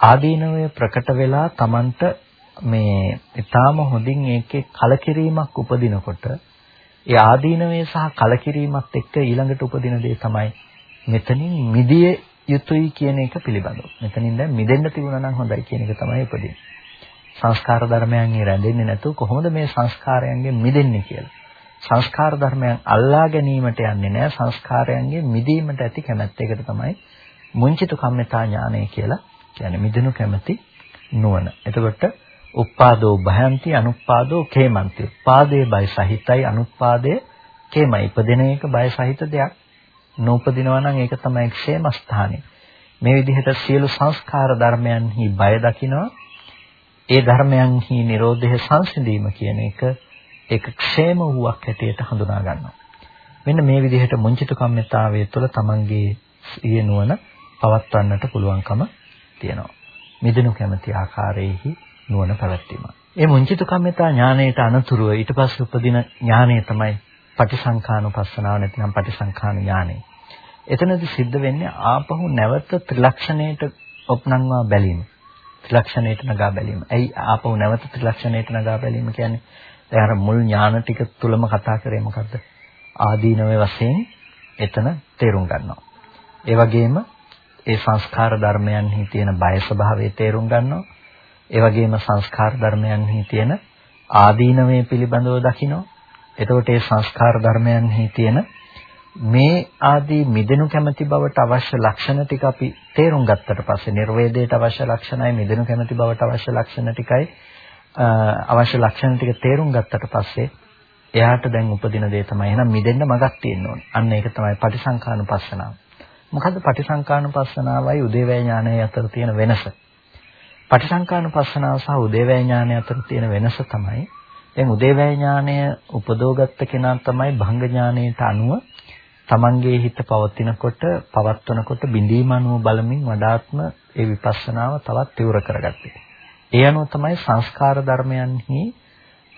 ආදීනවය ප්‍රකට වෙලා තමන්ට මේ ඊටාම හොඳින් ඒකේ කලකිරීමක් උපදිනකොට ඒ ආදීනවේ සහ කලකිරීමත් එක්ක ඊළඟට උපදින දේ තමයි මෙතනින් මිදිය යුතුයි කියන එක පිළිබඳව. මෙතනින් දැන් මිදෙන්න තිබුණා නම් හොඳයි කියන එක තමයි උපදින්නේ. සංස්කාර ධර්මයන්ගේ රැඳෙන්නේ නැතුව කොහොමද මේ සංස්කාරයන්ගෙන් මිදෙන්නේ කියලා. සංස්කාර ධර්මයන් අල්ලා ගැනීමට යන්නේ නැහැ සංස්කාරයන්ගෙන් මිදීමට ඇති කැමැත්ත. ඒකට තමයි මුංචිත කම්මිතා ඥානය කියලා කියන්නේ මිදෙනු කැමැති නුවණ. එතකොට උප්පාදෝ භයන්ති අනුප්පාදෝ කේමන්ති. උපාදේ බය සහිතයි අනුප්පාදේ කේමයි. ඉපදෙන එක බය සහිත දෙයක්. නූපදිනවා නම් ඒක තමයි ക്ഷേම ස්ථානෙ. මේ විදිහට සියලු සංස්කාර ධර්මයන්හි බය දකිනවා. ඒ ධර්මයන්හි Nirodha සංසිඳීම කියන එක ඒක ക്ഷേම වූවක් හැටියට හඳුනා ගන්නවා. මෙන්න මේ විදිහට මුංචිත කම්මිතාවය තුළ තමන්ගේ සිය නුවණ පවත්වන්නට පුළුවන්කම තියෙනවා. මිදෙනු කැමැති ආකාරයේහි නුවණ පැවැත්වීම. ඒ මුංචිත කම්මිතා ඥානයට අනතුරුව ඊට පස්සේ උපදින ඥානය තමයි පටිසංඛානුපස්සනාව නැත්නම් පටිසංඛාන ඥානය. එතනදී සිද්ධ වෙන්නේ ආපහු නැවත ත්‍රිලක්ෂණයට ඔප්නංවා බැලීම. ත්‍රිලක්ෂණයට නගා බැලීම. ඇයි ආපහු නැවත ත්‍රිලක්ෂණයට නගා බැලීම කියන්නේ? දැන් අර මුල් ඥාන ටික තුලම කතා කරේ මොකද්ද? ආදීනවේ වශයෙන් එතන තේරුම් ගන්නවා. ඒ වගේම ඒ සංස්කාර ධර්මයන්හි තියෙන බය ස්වභාවය තේරුම් ගන්නවා. ඒ වගේම සංස්කාර ධර්මයන්හි තියෙන ආදීනවේ පිළිබඳව දකිනවා. එතකොට ඒ සංස්කාර ධර්මයන්හි තියෙන මේ ආදී මිදෙනු කැමැති බවට අවශ්‍ය ලක්ෂණ ටික අපි තේරුම් ගත්තට පස්සේ නිර්වේදයට අවශ්‍ය ලක්ෂණයි මිදෙනු කැමැති බවට අවශ්‍ය ලක්ෂණ ටිකයි අවශ්‍ය ලක්ෂණ ටික තේරුම් ගත්තට පස්සේ එයාට දැන් උපදින දේ තමයි එහෙනම් මිදෙන්න මගක් තියෙන්න ඕනේ. අන්න ඒක තමයි පටිසංකානුපස්සනාව. මොකද්ද පටිසංකානුපස්සනාවයි උදේවැය ඥානය අතර තියෙන වෙනස? පටිසංකානුපස්සනාව සහ උදේවැය ඥානය අතර තියෙන වෙනස තමයි දැන් උදේවැය ඥානය උපදෝගත්ත කෙනා තමයි භංග ඥානයට අනුව තමන්ගේ හිත පවතිනකොට පවත්වනකොට බිඳීම අනුව බලමින් වඩාත්ම ඒ විපස්සනාව තවත් තීව්‍ර කරගත්තේ. ඒ අනුව තමයි සංස්කාර ධර්මයන්හි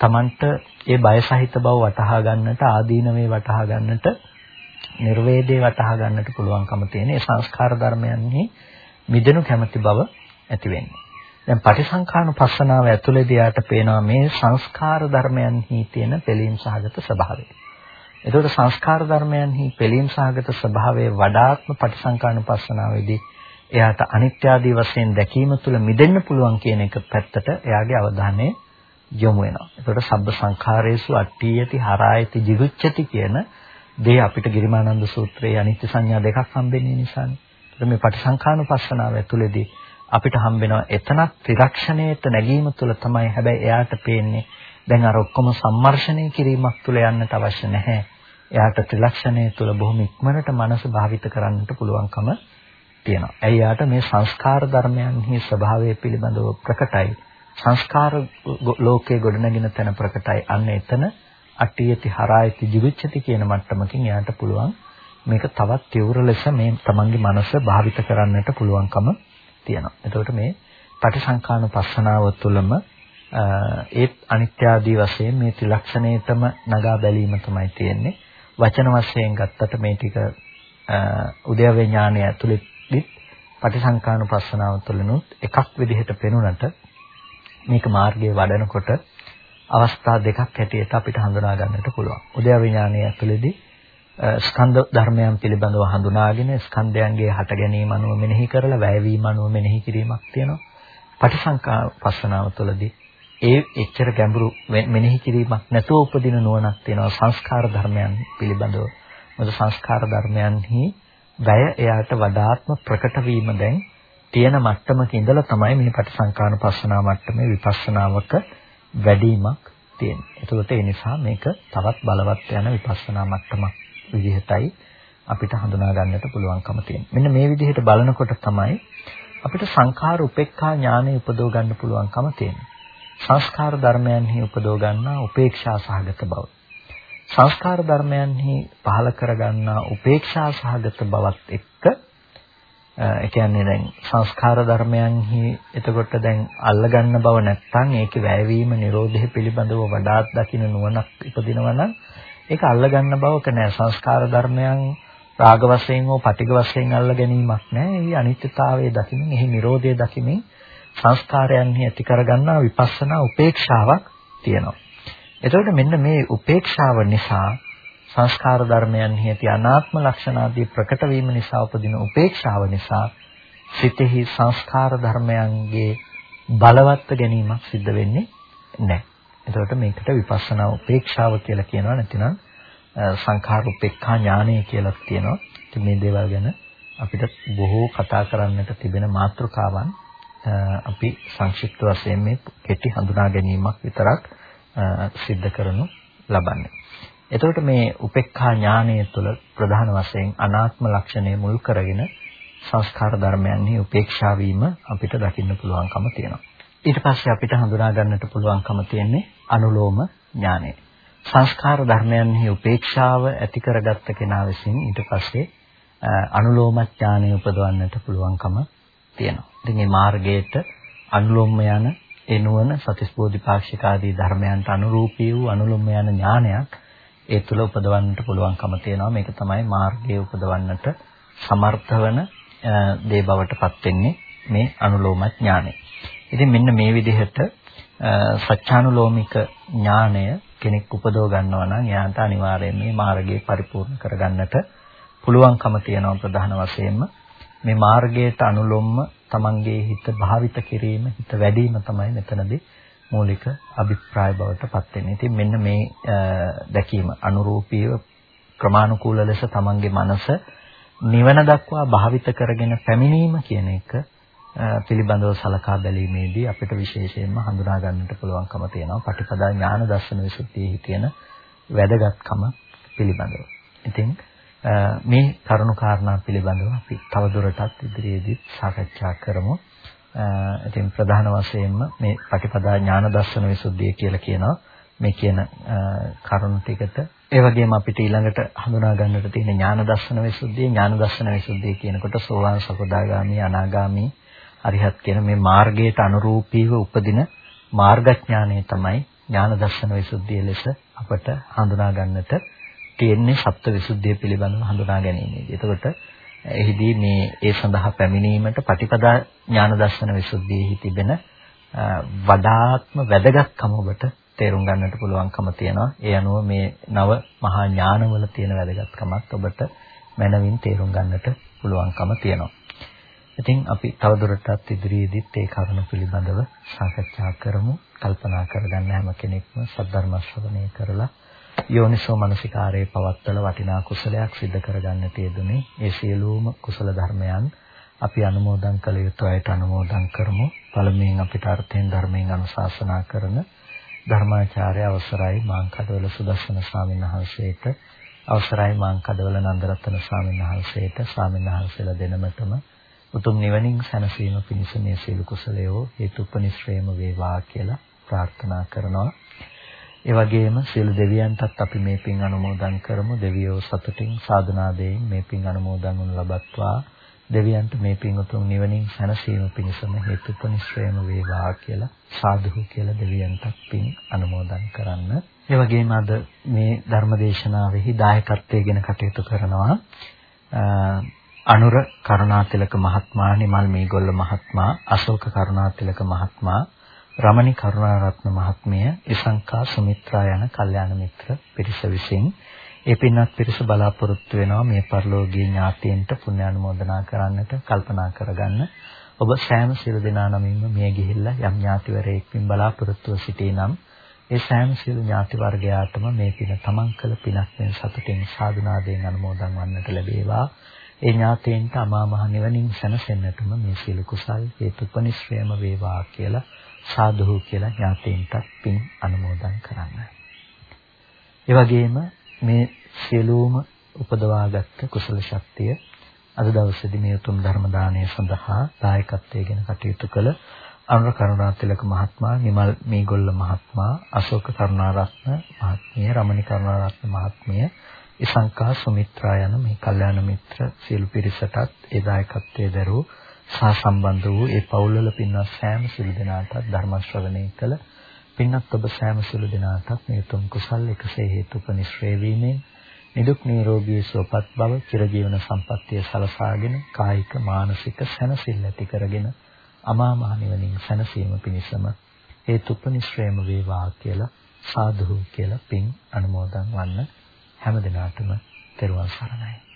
තමන්ට ඒ බය සහිත බව වටහා ගන්නට ආදීනවේ වටහා ගන්නට නිර්වේදේ වටහා ගන්නට පුළුවන්කම තියෙන ඒ සංස්කාර ධර්මයන්හි මිදෙනු කැමැති බව ඇති වෙන්නේ. දැන් පටිසංඛානුපස්සනාව ඇතුළේදී යාට පේනවා මේ සංස්කාර ධර්මයන්හි තියෙන පිළීම් සහගත ස්වභාවය. එතකොට සංස්කාර ධර්මයන්හි පිළීම් සහගත ස්වභාවයේ වඩාත්ම පටිසංඛානුපස්සනාවේදී එයාට අනිත්‍ය ආදී වශයෙන් දැකීම තුළ මිදෙන්න පුළුවන් කියන එක පැත්තට එයාගේ අවධානය යොමු වෙනවා. එතකොට සබ්බ සංඛාරේසු අට්ඨියති හරායති jigucchati කියන දේ අපිට ගිරිමානන්ද සූත්‍රයේ අනිත්‍ය සංඥා දෙකක් හම්බෙන්නේ නිසානේ. එතකොට මේ පටිසංඛානුපස්සනාව ඇතුළේදී අපිට හම්බෙනවා එතනක් ත්‍රිලක්ෂණයට නැගීම තුළ තමයි හැබැයි එයාට පේන්නේ දැන් අර ඔක්කොම සම්මර්ෂණය කිරීමක් තුළ යන්නට අවශ්‍ය නැහැ. එයාට ත්‍රිලක්ෂණය තුළ බොහොම ඉක්මනට මනස භාවිත කරන්නට පුළුවන්කම තියෙනවා. ඇයි යාට මේ සංස්කාර ධර්මයන්හි ස්වභාවය පිළිබඳව ප්‍රකටයි. සංස්කාර ලෝකයේ ගොඩනගෙන තැන ප්‍රකටයි. අන්න එතන අට්ඨියති හරායති ජීවිච්ඡති කියන මට්ටමකින් එයාට පුළුවන් මේක තවත් තීව්‍ර ලෙස මේ තමන්ගේ මනස භාවිත කරන්නට පුළුවන්කම තියෙනවා. එතකොට මේ පටිසංඛානුපස්සනාව තුළම ඒත් අනිත්‍ය ආදී වශයෙන් මේ ත්‍රිලක්ෂණයටම නගා බැලීම තමයි තියෙන්නේ. වචන වශයෙන් ගත්තට මේ ටික උද්‍යව ඥානය ඇතුළතදී පටිසංඛානුපස්සනාව තුළනොත් එකක් විදිහට පෙනුනට මේක මාර්ගයේ වඩනකොට අවස්ථා දෙකක් හැටියට අපිට හඳුනා ගන්නට පුළුවන්. උද්‍යව ඥානය ඇතුළතදී ස්කන්ධ ධර්මයන් පිළිබඳව හඳුනාගෙන ස්කන්ධයන්ගේ හට ගැනීම අනුව මෙනෙහි කරලා වැයවීම අනුව මෙනෙහි කිරීමක් තියෙනවා. පටිසංකා පස්සනාව තුළදී ඒ එච්චර ගැඹුරු මෙනෙහි කිරීමක් නැතුව උපදින නුවණක් තියෙනවා සංස්කාර ධර්මයන් පිළිබඳව. මොකද සංස්කාර ධර්මයන්හි වැය එයාට වඩාත්ම ප්‍රකට වීම දැන් තියෙන මට්ටමක ඉඳලා තමයි මේ පටිසංකාන පස්සනා මට්ටමේ විපස්සනාවක වැඩිමක් තියෙන්නේ. ඒකට ඒ නිසා මේක තවත් බලවත් යන විපස්සනා මට්ටමක් විදිහටයි අපිට හඳුනා ගන්නට පුළුවන්කම තියෙන්නේ. මෙන්න මේ විදිහට බලනකොට තමයි අපිට සංඛාර උපේක්ඛා ඥානෙ උපදව ගන්න පුළුවන්කම තියෙන්නේ. සංස්කාර ධර්මයන්හි උපදව ගන්නා උපේක්ෂා සහගත බව. සංස්කාර ධර්මයන්හි පහල කරගන්නා උපේක්ෂා සහගත බවත් එක්ක ඒ කියන්නේ දැන් සංස්කාර ධර්මයන්හි එතකොට දැන් අල්ලගන්න බව නැත්නම් ඒකේ වැයවීම නිරෝධය පිළිබඳව වඩාත් දකින්න නුවණක් ඉපදිනවා නම් ඒක අල්ලගන්න බවක නෑ සංස්කාර ධර්මයන් රාග වශයෙන් හෝ පටිඝ වශයෙන් අල්ල ගැනීමක් නෑ. ඒ අනිත්‍යතාවයේ දකිමින්, එහි Nirodhe දකිමින් සංස්කාරයන්හි ඇති කරගන්නා විපස්සනා උපේක්ෂාවක් තියෙනවා. එතකොට මෙන්න මේ උපේක්ෂාව නිසා සංස්කාර ධර්මයන්හි ඇති අනාත්ම ලක්ෂණ ආදී ප්‍රකට වීම නිසා උපදින උපේක්ෂාව නිසා සිතෙහි සංස්කාර ධර්මයන්ගේ බලවත් ගැනීමක් සිද්ධ වෙන්නේ නැහැ. එතකොට මේකට විපස්සනා උපේක්ෂාව කියලා කියනවා නැතිනම් සංඛාර උපේක්ඛා ඥානය කියලා කියනවා. ඉතින් මේ දේවල් ගැන අපිට බොහෝ කතා කරන්නට තිබෙන මාතෘකාවන් අපි සංක්ෂිප්ත වශයෙන් මේ කෙටි හඳුනා ගැනීමක් විතරක් සිද්ධ කරනු ලබන්නේ. එතකොට මේ උපේක්ඛා ඥානය තුළ ප්‍රධාන වශයෙන් අනාත්ම ලක්ෂණය මුල් කරගෙන සංස්කාර ධර්මයන්හි උපේක්ෂා වීම අපිට දකින්න පුළුවන්කම තියෙනවා. ඊට පස්සේ අපිට හඳුනා ගන්නට පුළුවන්කම තියෙන්නේ අනුලෝම ඥානය. සංස්කාර ධර්මයන්හි උපේක්ෂාව ඇති කරගත්ත කෙනා විසින් ඊට පස්සේ අනුලෝම ඥානය උපදවන්නට පුළුවන්කම තියෙනවා. ඉතින් මේ මාර්ගයට අනුලෝම යන ඒ නුවණ සතිස් බෝධිපාක්ෂික ආදී ධර්මයන්ට අනුරූපී වූ අනුලෝම යන ඥානයක් ඒ තුල උපදවන්නට පුළුවන්කම තියෙනවා. මේක තමයි මාර්ගයේ උපදවන්නට සමර්ථ වන දේ බවටපත් වෙන්නේ මේ අනුලෝම ඥානය. ඉතින් මෙන්න මේ විදිහට සත්‍යානුලෝමික ඥානය කෙනෙක් උපදව ගන්නවා නම් එයාට අනිවාර්යයෙන් මේ මාර්ගය පරිපූර්ණ කරගන්නට පුළුවන්කම තියෙනවා ප්‍රධාන වශයෙන්ම මේ මාර්ගයට අනුලොම්ම තමන්ගේ හිත භාවිත කිරීම හිත වැඩිම තමයි මෙතනදී මූලික අභිප්‍රාය බවට පත් වෙන්නේ. ඉතින් මෙන්න මේ දැකීම අනුරූපීව ක්‍රමානුකූල ලෙස තමන්ගේ මනස නිවන දක්වා භාවිත කරගෙන පැමිණීම කියන එක පිළිබඳව සලකා බැලීමේදී අපිට විශේෂයෙන්ම හඳුනා ගන්නට පුළුවන්කම තියෙනවා පටිපදා ඥාන දර්ශන විසුද්ධියේ තියෙන වැදගත්කම පිළිබඳව. ඉතින් මේ කරුණු කාරණා පිළිබඳව අපි තවදුරටත් ඉදිරියේදී සාකච්ඡා කරමු. ඉතින් ප්‍රධාන වශයෙන්ම මේ පටිපදා ඥාන දර්ශන විසුද්ධිය කියලා කියනවා. මේ කියන කරුණු ටිකට ඒ වගේම අපිට ඊළඟට හඳුනා ගන්නට තියෙන ඥාන දර්ශන විසුද්ධිය ඥාන දර්ශන විසුද්ධිය කියනකොට සෝවාන් සකදාගාමි අනාගාමි අරිහත් කියන මේ මාර්ගයට අනුරූපීව උපදින මාර්ගඥානය තමයි ඥාන දර්ශන විසුද්ධිය ලෙස අපට හඳුනා ගන්නට තියෙන්නේ සත්‍ය විසුද්ධිය පිළිබඳව හඳුනා ගැනීමේදී. එතකොට එහිදී මේ ඒ සඳහා පැමිණීමට පටිපදා ඥාන දර්ශන විසුද්ධියෙහි තිබෙන වඩාත්ම වැදගත්කම ඔබට තේරුම් ගන්නට පුළුවන්කම තියෙනවා. ඒ අනුව මේ නව මහා ඥානවල තියෙන වැදගත්කමත් ඔබට මනවින් තේරුම් ගන්නට පුළුවන්කම තියෙනවා. ඉතින් අපි තවදුරටත් ඉදිරියේදීත් ඒ කරුණු පිළිබඳව සාකච්ඡා කරමු. කල්පනා කරගන්න හැම කෙනෙක්ම සද්ධර්ම ශ්‍රවණය කරලා යෝනිසෝ මනසිකාරයේ පවත්තල වටිනා කුසලයක් සිදු කරගන්නට යෙදුනේ. ඒ සියලුම කුසල ධර්මයන් අපි අනුමෝදන් කළ යුතු අයට අනුමෝදන් කරමු. පළමුවෙන් අපිට අර්ථයෙන් ධර්මයෙන් අනුශාසනා කරන ධර්මාචාර්ය අවසරයි මාංකඩවල සුදස්සන ස්වාමීන් වහන්සේට අවසරයි මාංකඩවල නන්දරත්න ස්වාමීන් වහන්සේට ස්වාමීන් වහන්සේලා දෙනමතම උතුම් නිවනින් සැනසීම පිණිස මේ සීල කුසලයෝ හේතුපනිශ්‍රේම වේවා කියලා ප්‍රාර්ථනා කරනවා. ඒ වගේම සියලු දෙවියන්ටත් අපි මේ පින් අනුමෝදන් කරමු. දෙවියෝ සතුටින් සාධනාදයෙන් මේ පින් අනුමෝදන් වනු ලබත්වා. දෙවියන්ට මේ පින් උතුම් නිවනින් සැනසීම පිණිසම හේතුපනිශ්‍රේම වේවා කියලා සාදුහු කියලා දෙවියන්ටත් පින් අනුමෝදන් කරන්න. ඒ වගේම අද මේ ධර්මදේශනාවෙහි දායකත්වයෙන් කටයුතු කරනවා අනුර කරුණාතිලක මහත්මයා, නිමල් මේගොල්ල මහත්මයා, අශෝක කරුණාතිලක මහත්මයා, රමණි කරුණාරත්න මහත්මිය, ඉසංකා සුමිත්‍රා යන කල්යාණ මිත්‍ර පිරිස විසින් ඒ පින්වත් පිරිස බලාපොරොත්තු වෙනවා මේ පරිලෝකීය ඥාතීන්ට පුණ්‍ය අනුමෝදනා කරන්නට කල්පනා කරගන්න. ඔබ සෑම සියලු දෙනා නමින්ම මිය ගිහිල්ලා යම් ඥාතිවරයෙක්මින් බලාපොරොත්තුව සිටී නම් ඒ සෑම සියලු ඥාති වර්ගයාටම මේ පින තමන් කළ පිනක් වෙන සතුටින් සාදුනාදයෙන් අනුමෝදන් වන්නට ලැබේවා. ඒ ඥාතීන්ට අමා මහ නිවනින් සැනසෙන්නටම මේ සීල කුසල් හේතුපනිශ්‍රයම වේවා කියලා සාදුහු කියලා ඥාතීන්ට පින් අනුමෝදන් කරන්න. ඒ වගේම මේ සියලුම උපදවාගත් කුසල ශක්තිය අද දවසේදී මේ උතුම් ධර්ම දානය සඳහා දායකත්වයෙන් කටයුතු කළ අනුර කරුණාතිලක මහත්මයා, නිමල් මේගොල්ල මහත්මයා, අශෝක කරුණාරත්න මහත්මිය, රමණී කරුණාරත්න මහත්මිය ඉසංකා සුමිත්‍රා යන මේ කල්යාණ මිත්‍ර සියලු පිරිසටත් ඒ දායකත්වයේ දරූ සහ සම්බන්ධ වූ ඒ පවුල්වල පින්වත් සෑම සිළු දෙනාටත් ධර්ම ශ්‍රවණය කළ පින්වත් ඔබ සෑම සිළු දෙනාටත් මේ තුන් කුසල් එකසේ හේතුපනිශ්‍රේ වීමෙන් නිදුක් නිරෝගී සුවපත් බව චිරජීවන සම්පන්නිය සලසාගෙන කායික මානසික සැනසෙල්ල ඇති කරගෙන අමා මහ නිවනින් සැනසීම පිණිසම හේතුපනිශ්‍රේම වේවා කියලා සාදු කියලා පින් අනුමෝදන් වන්න හැම දිනාටම තෙරුවන් සරණයි.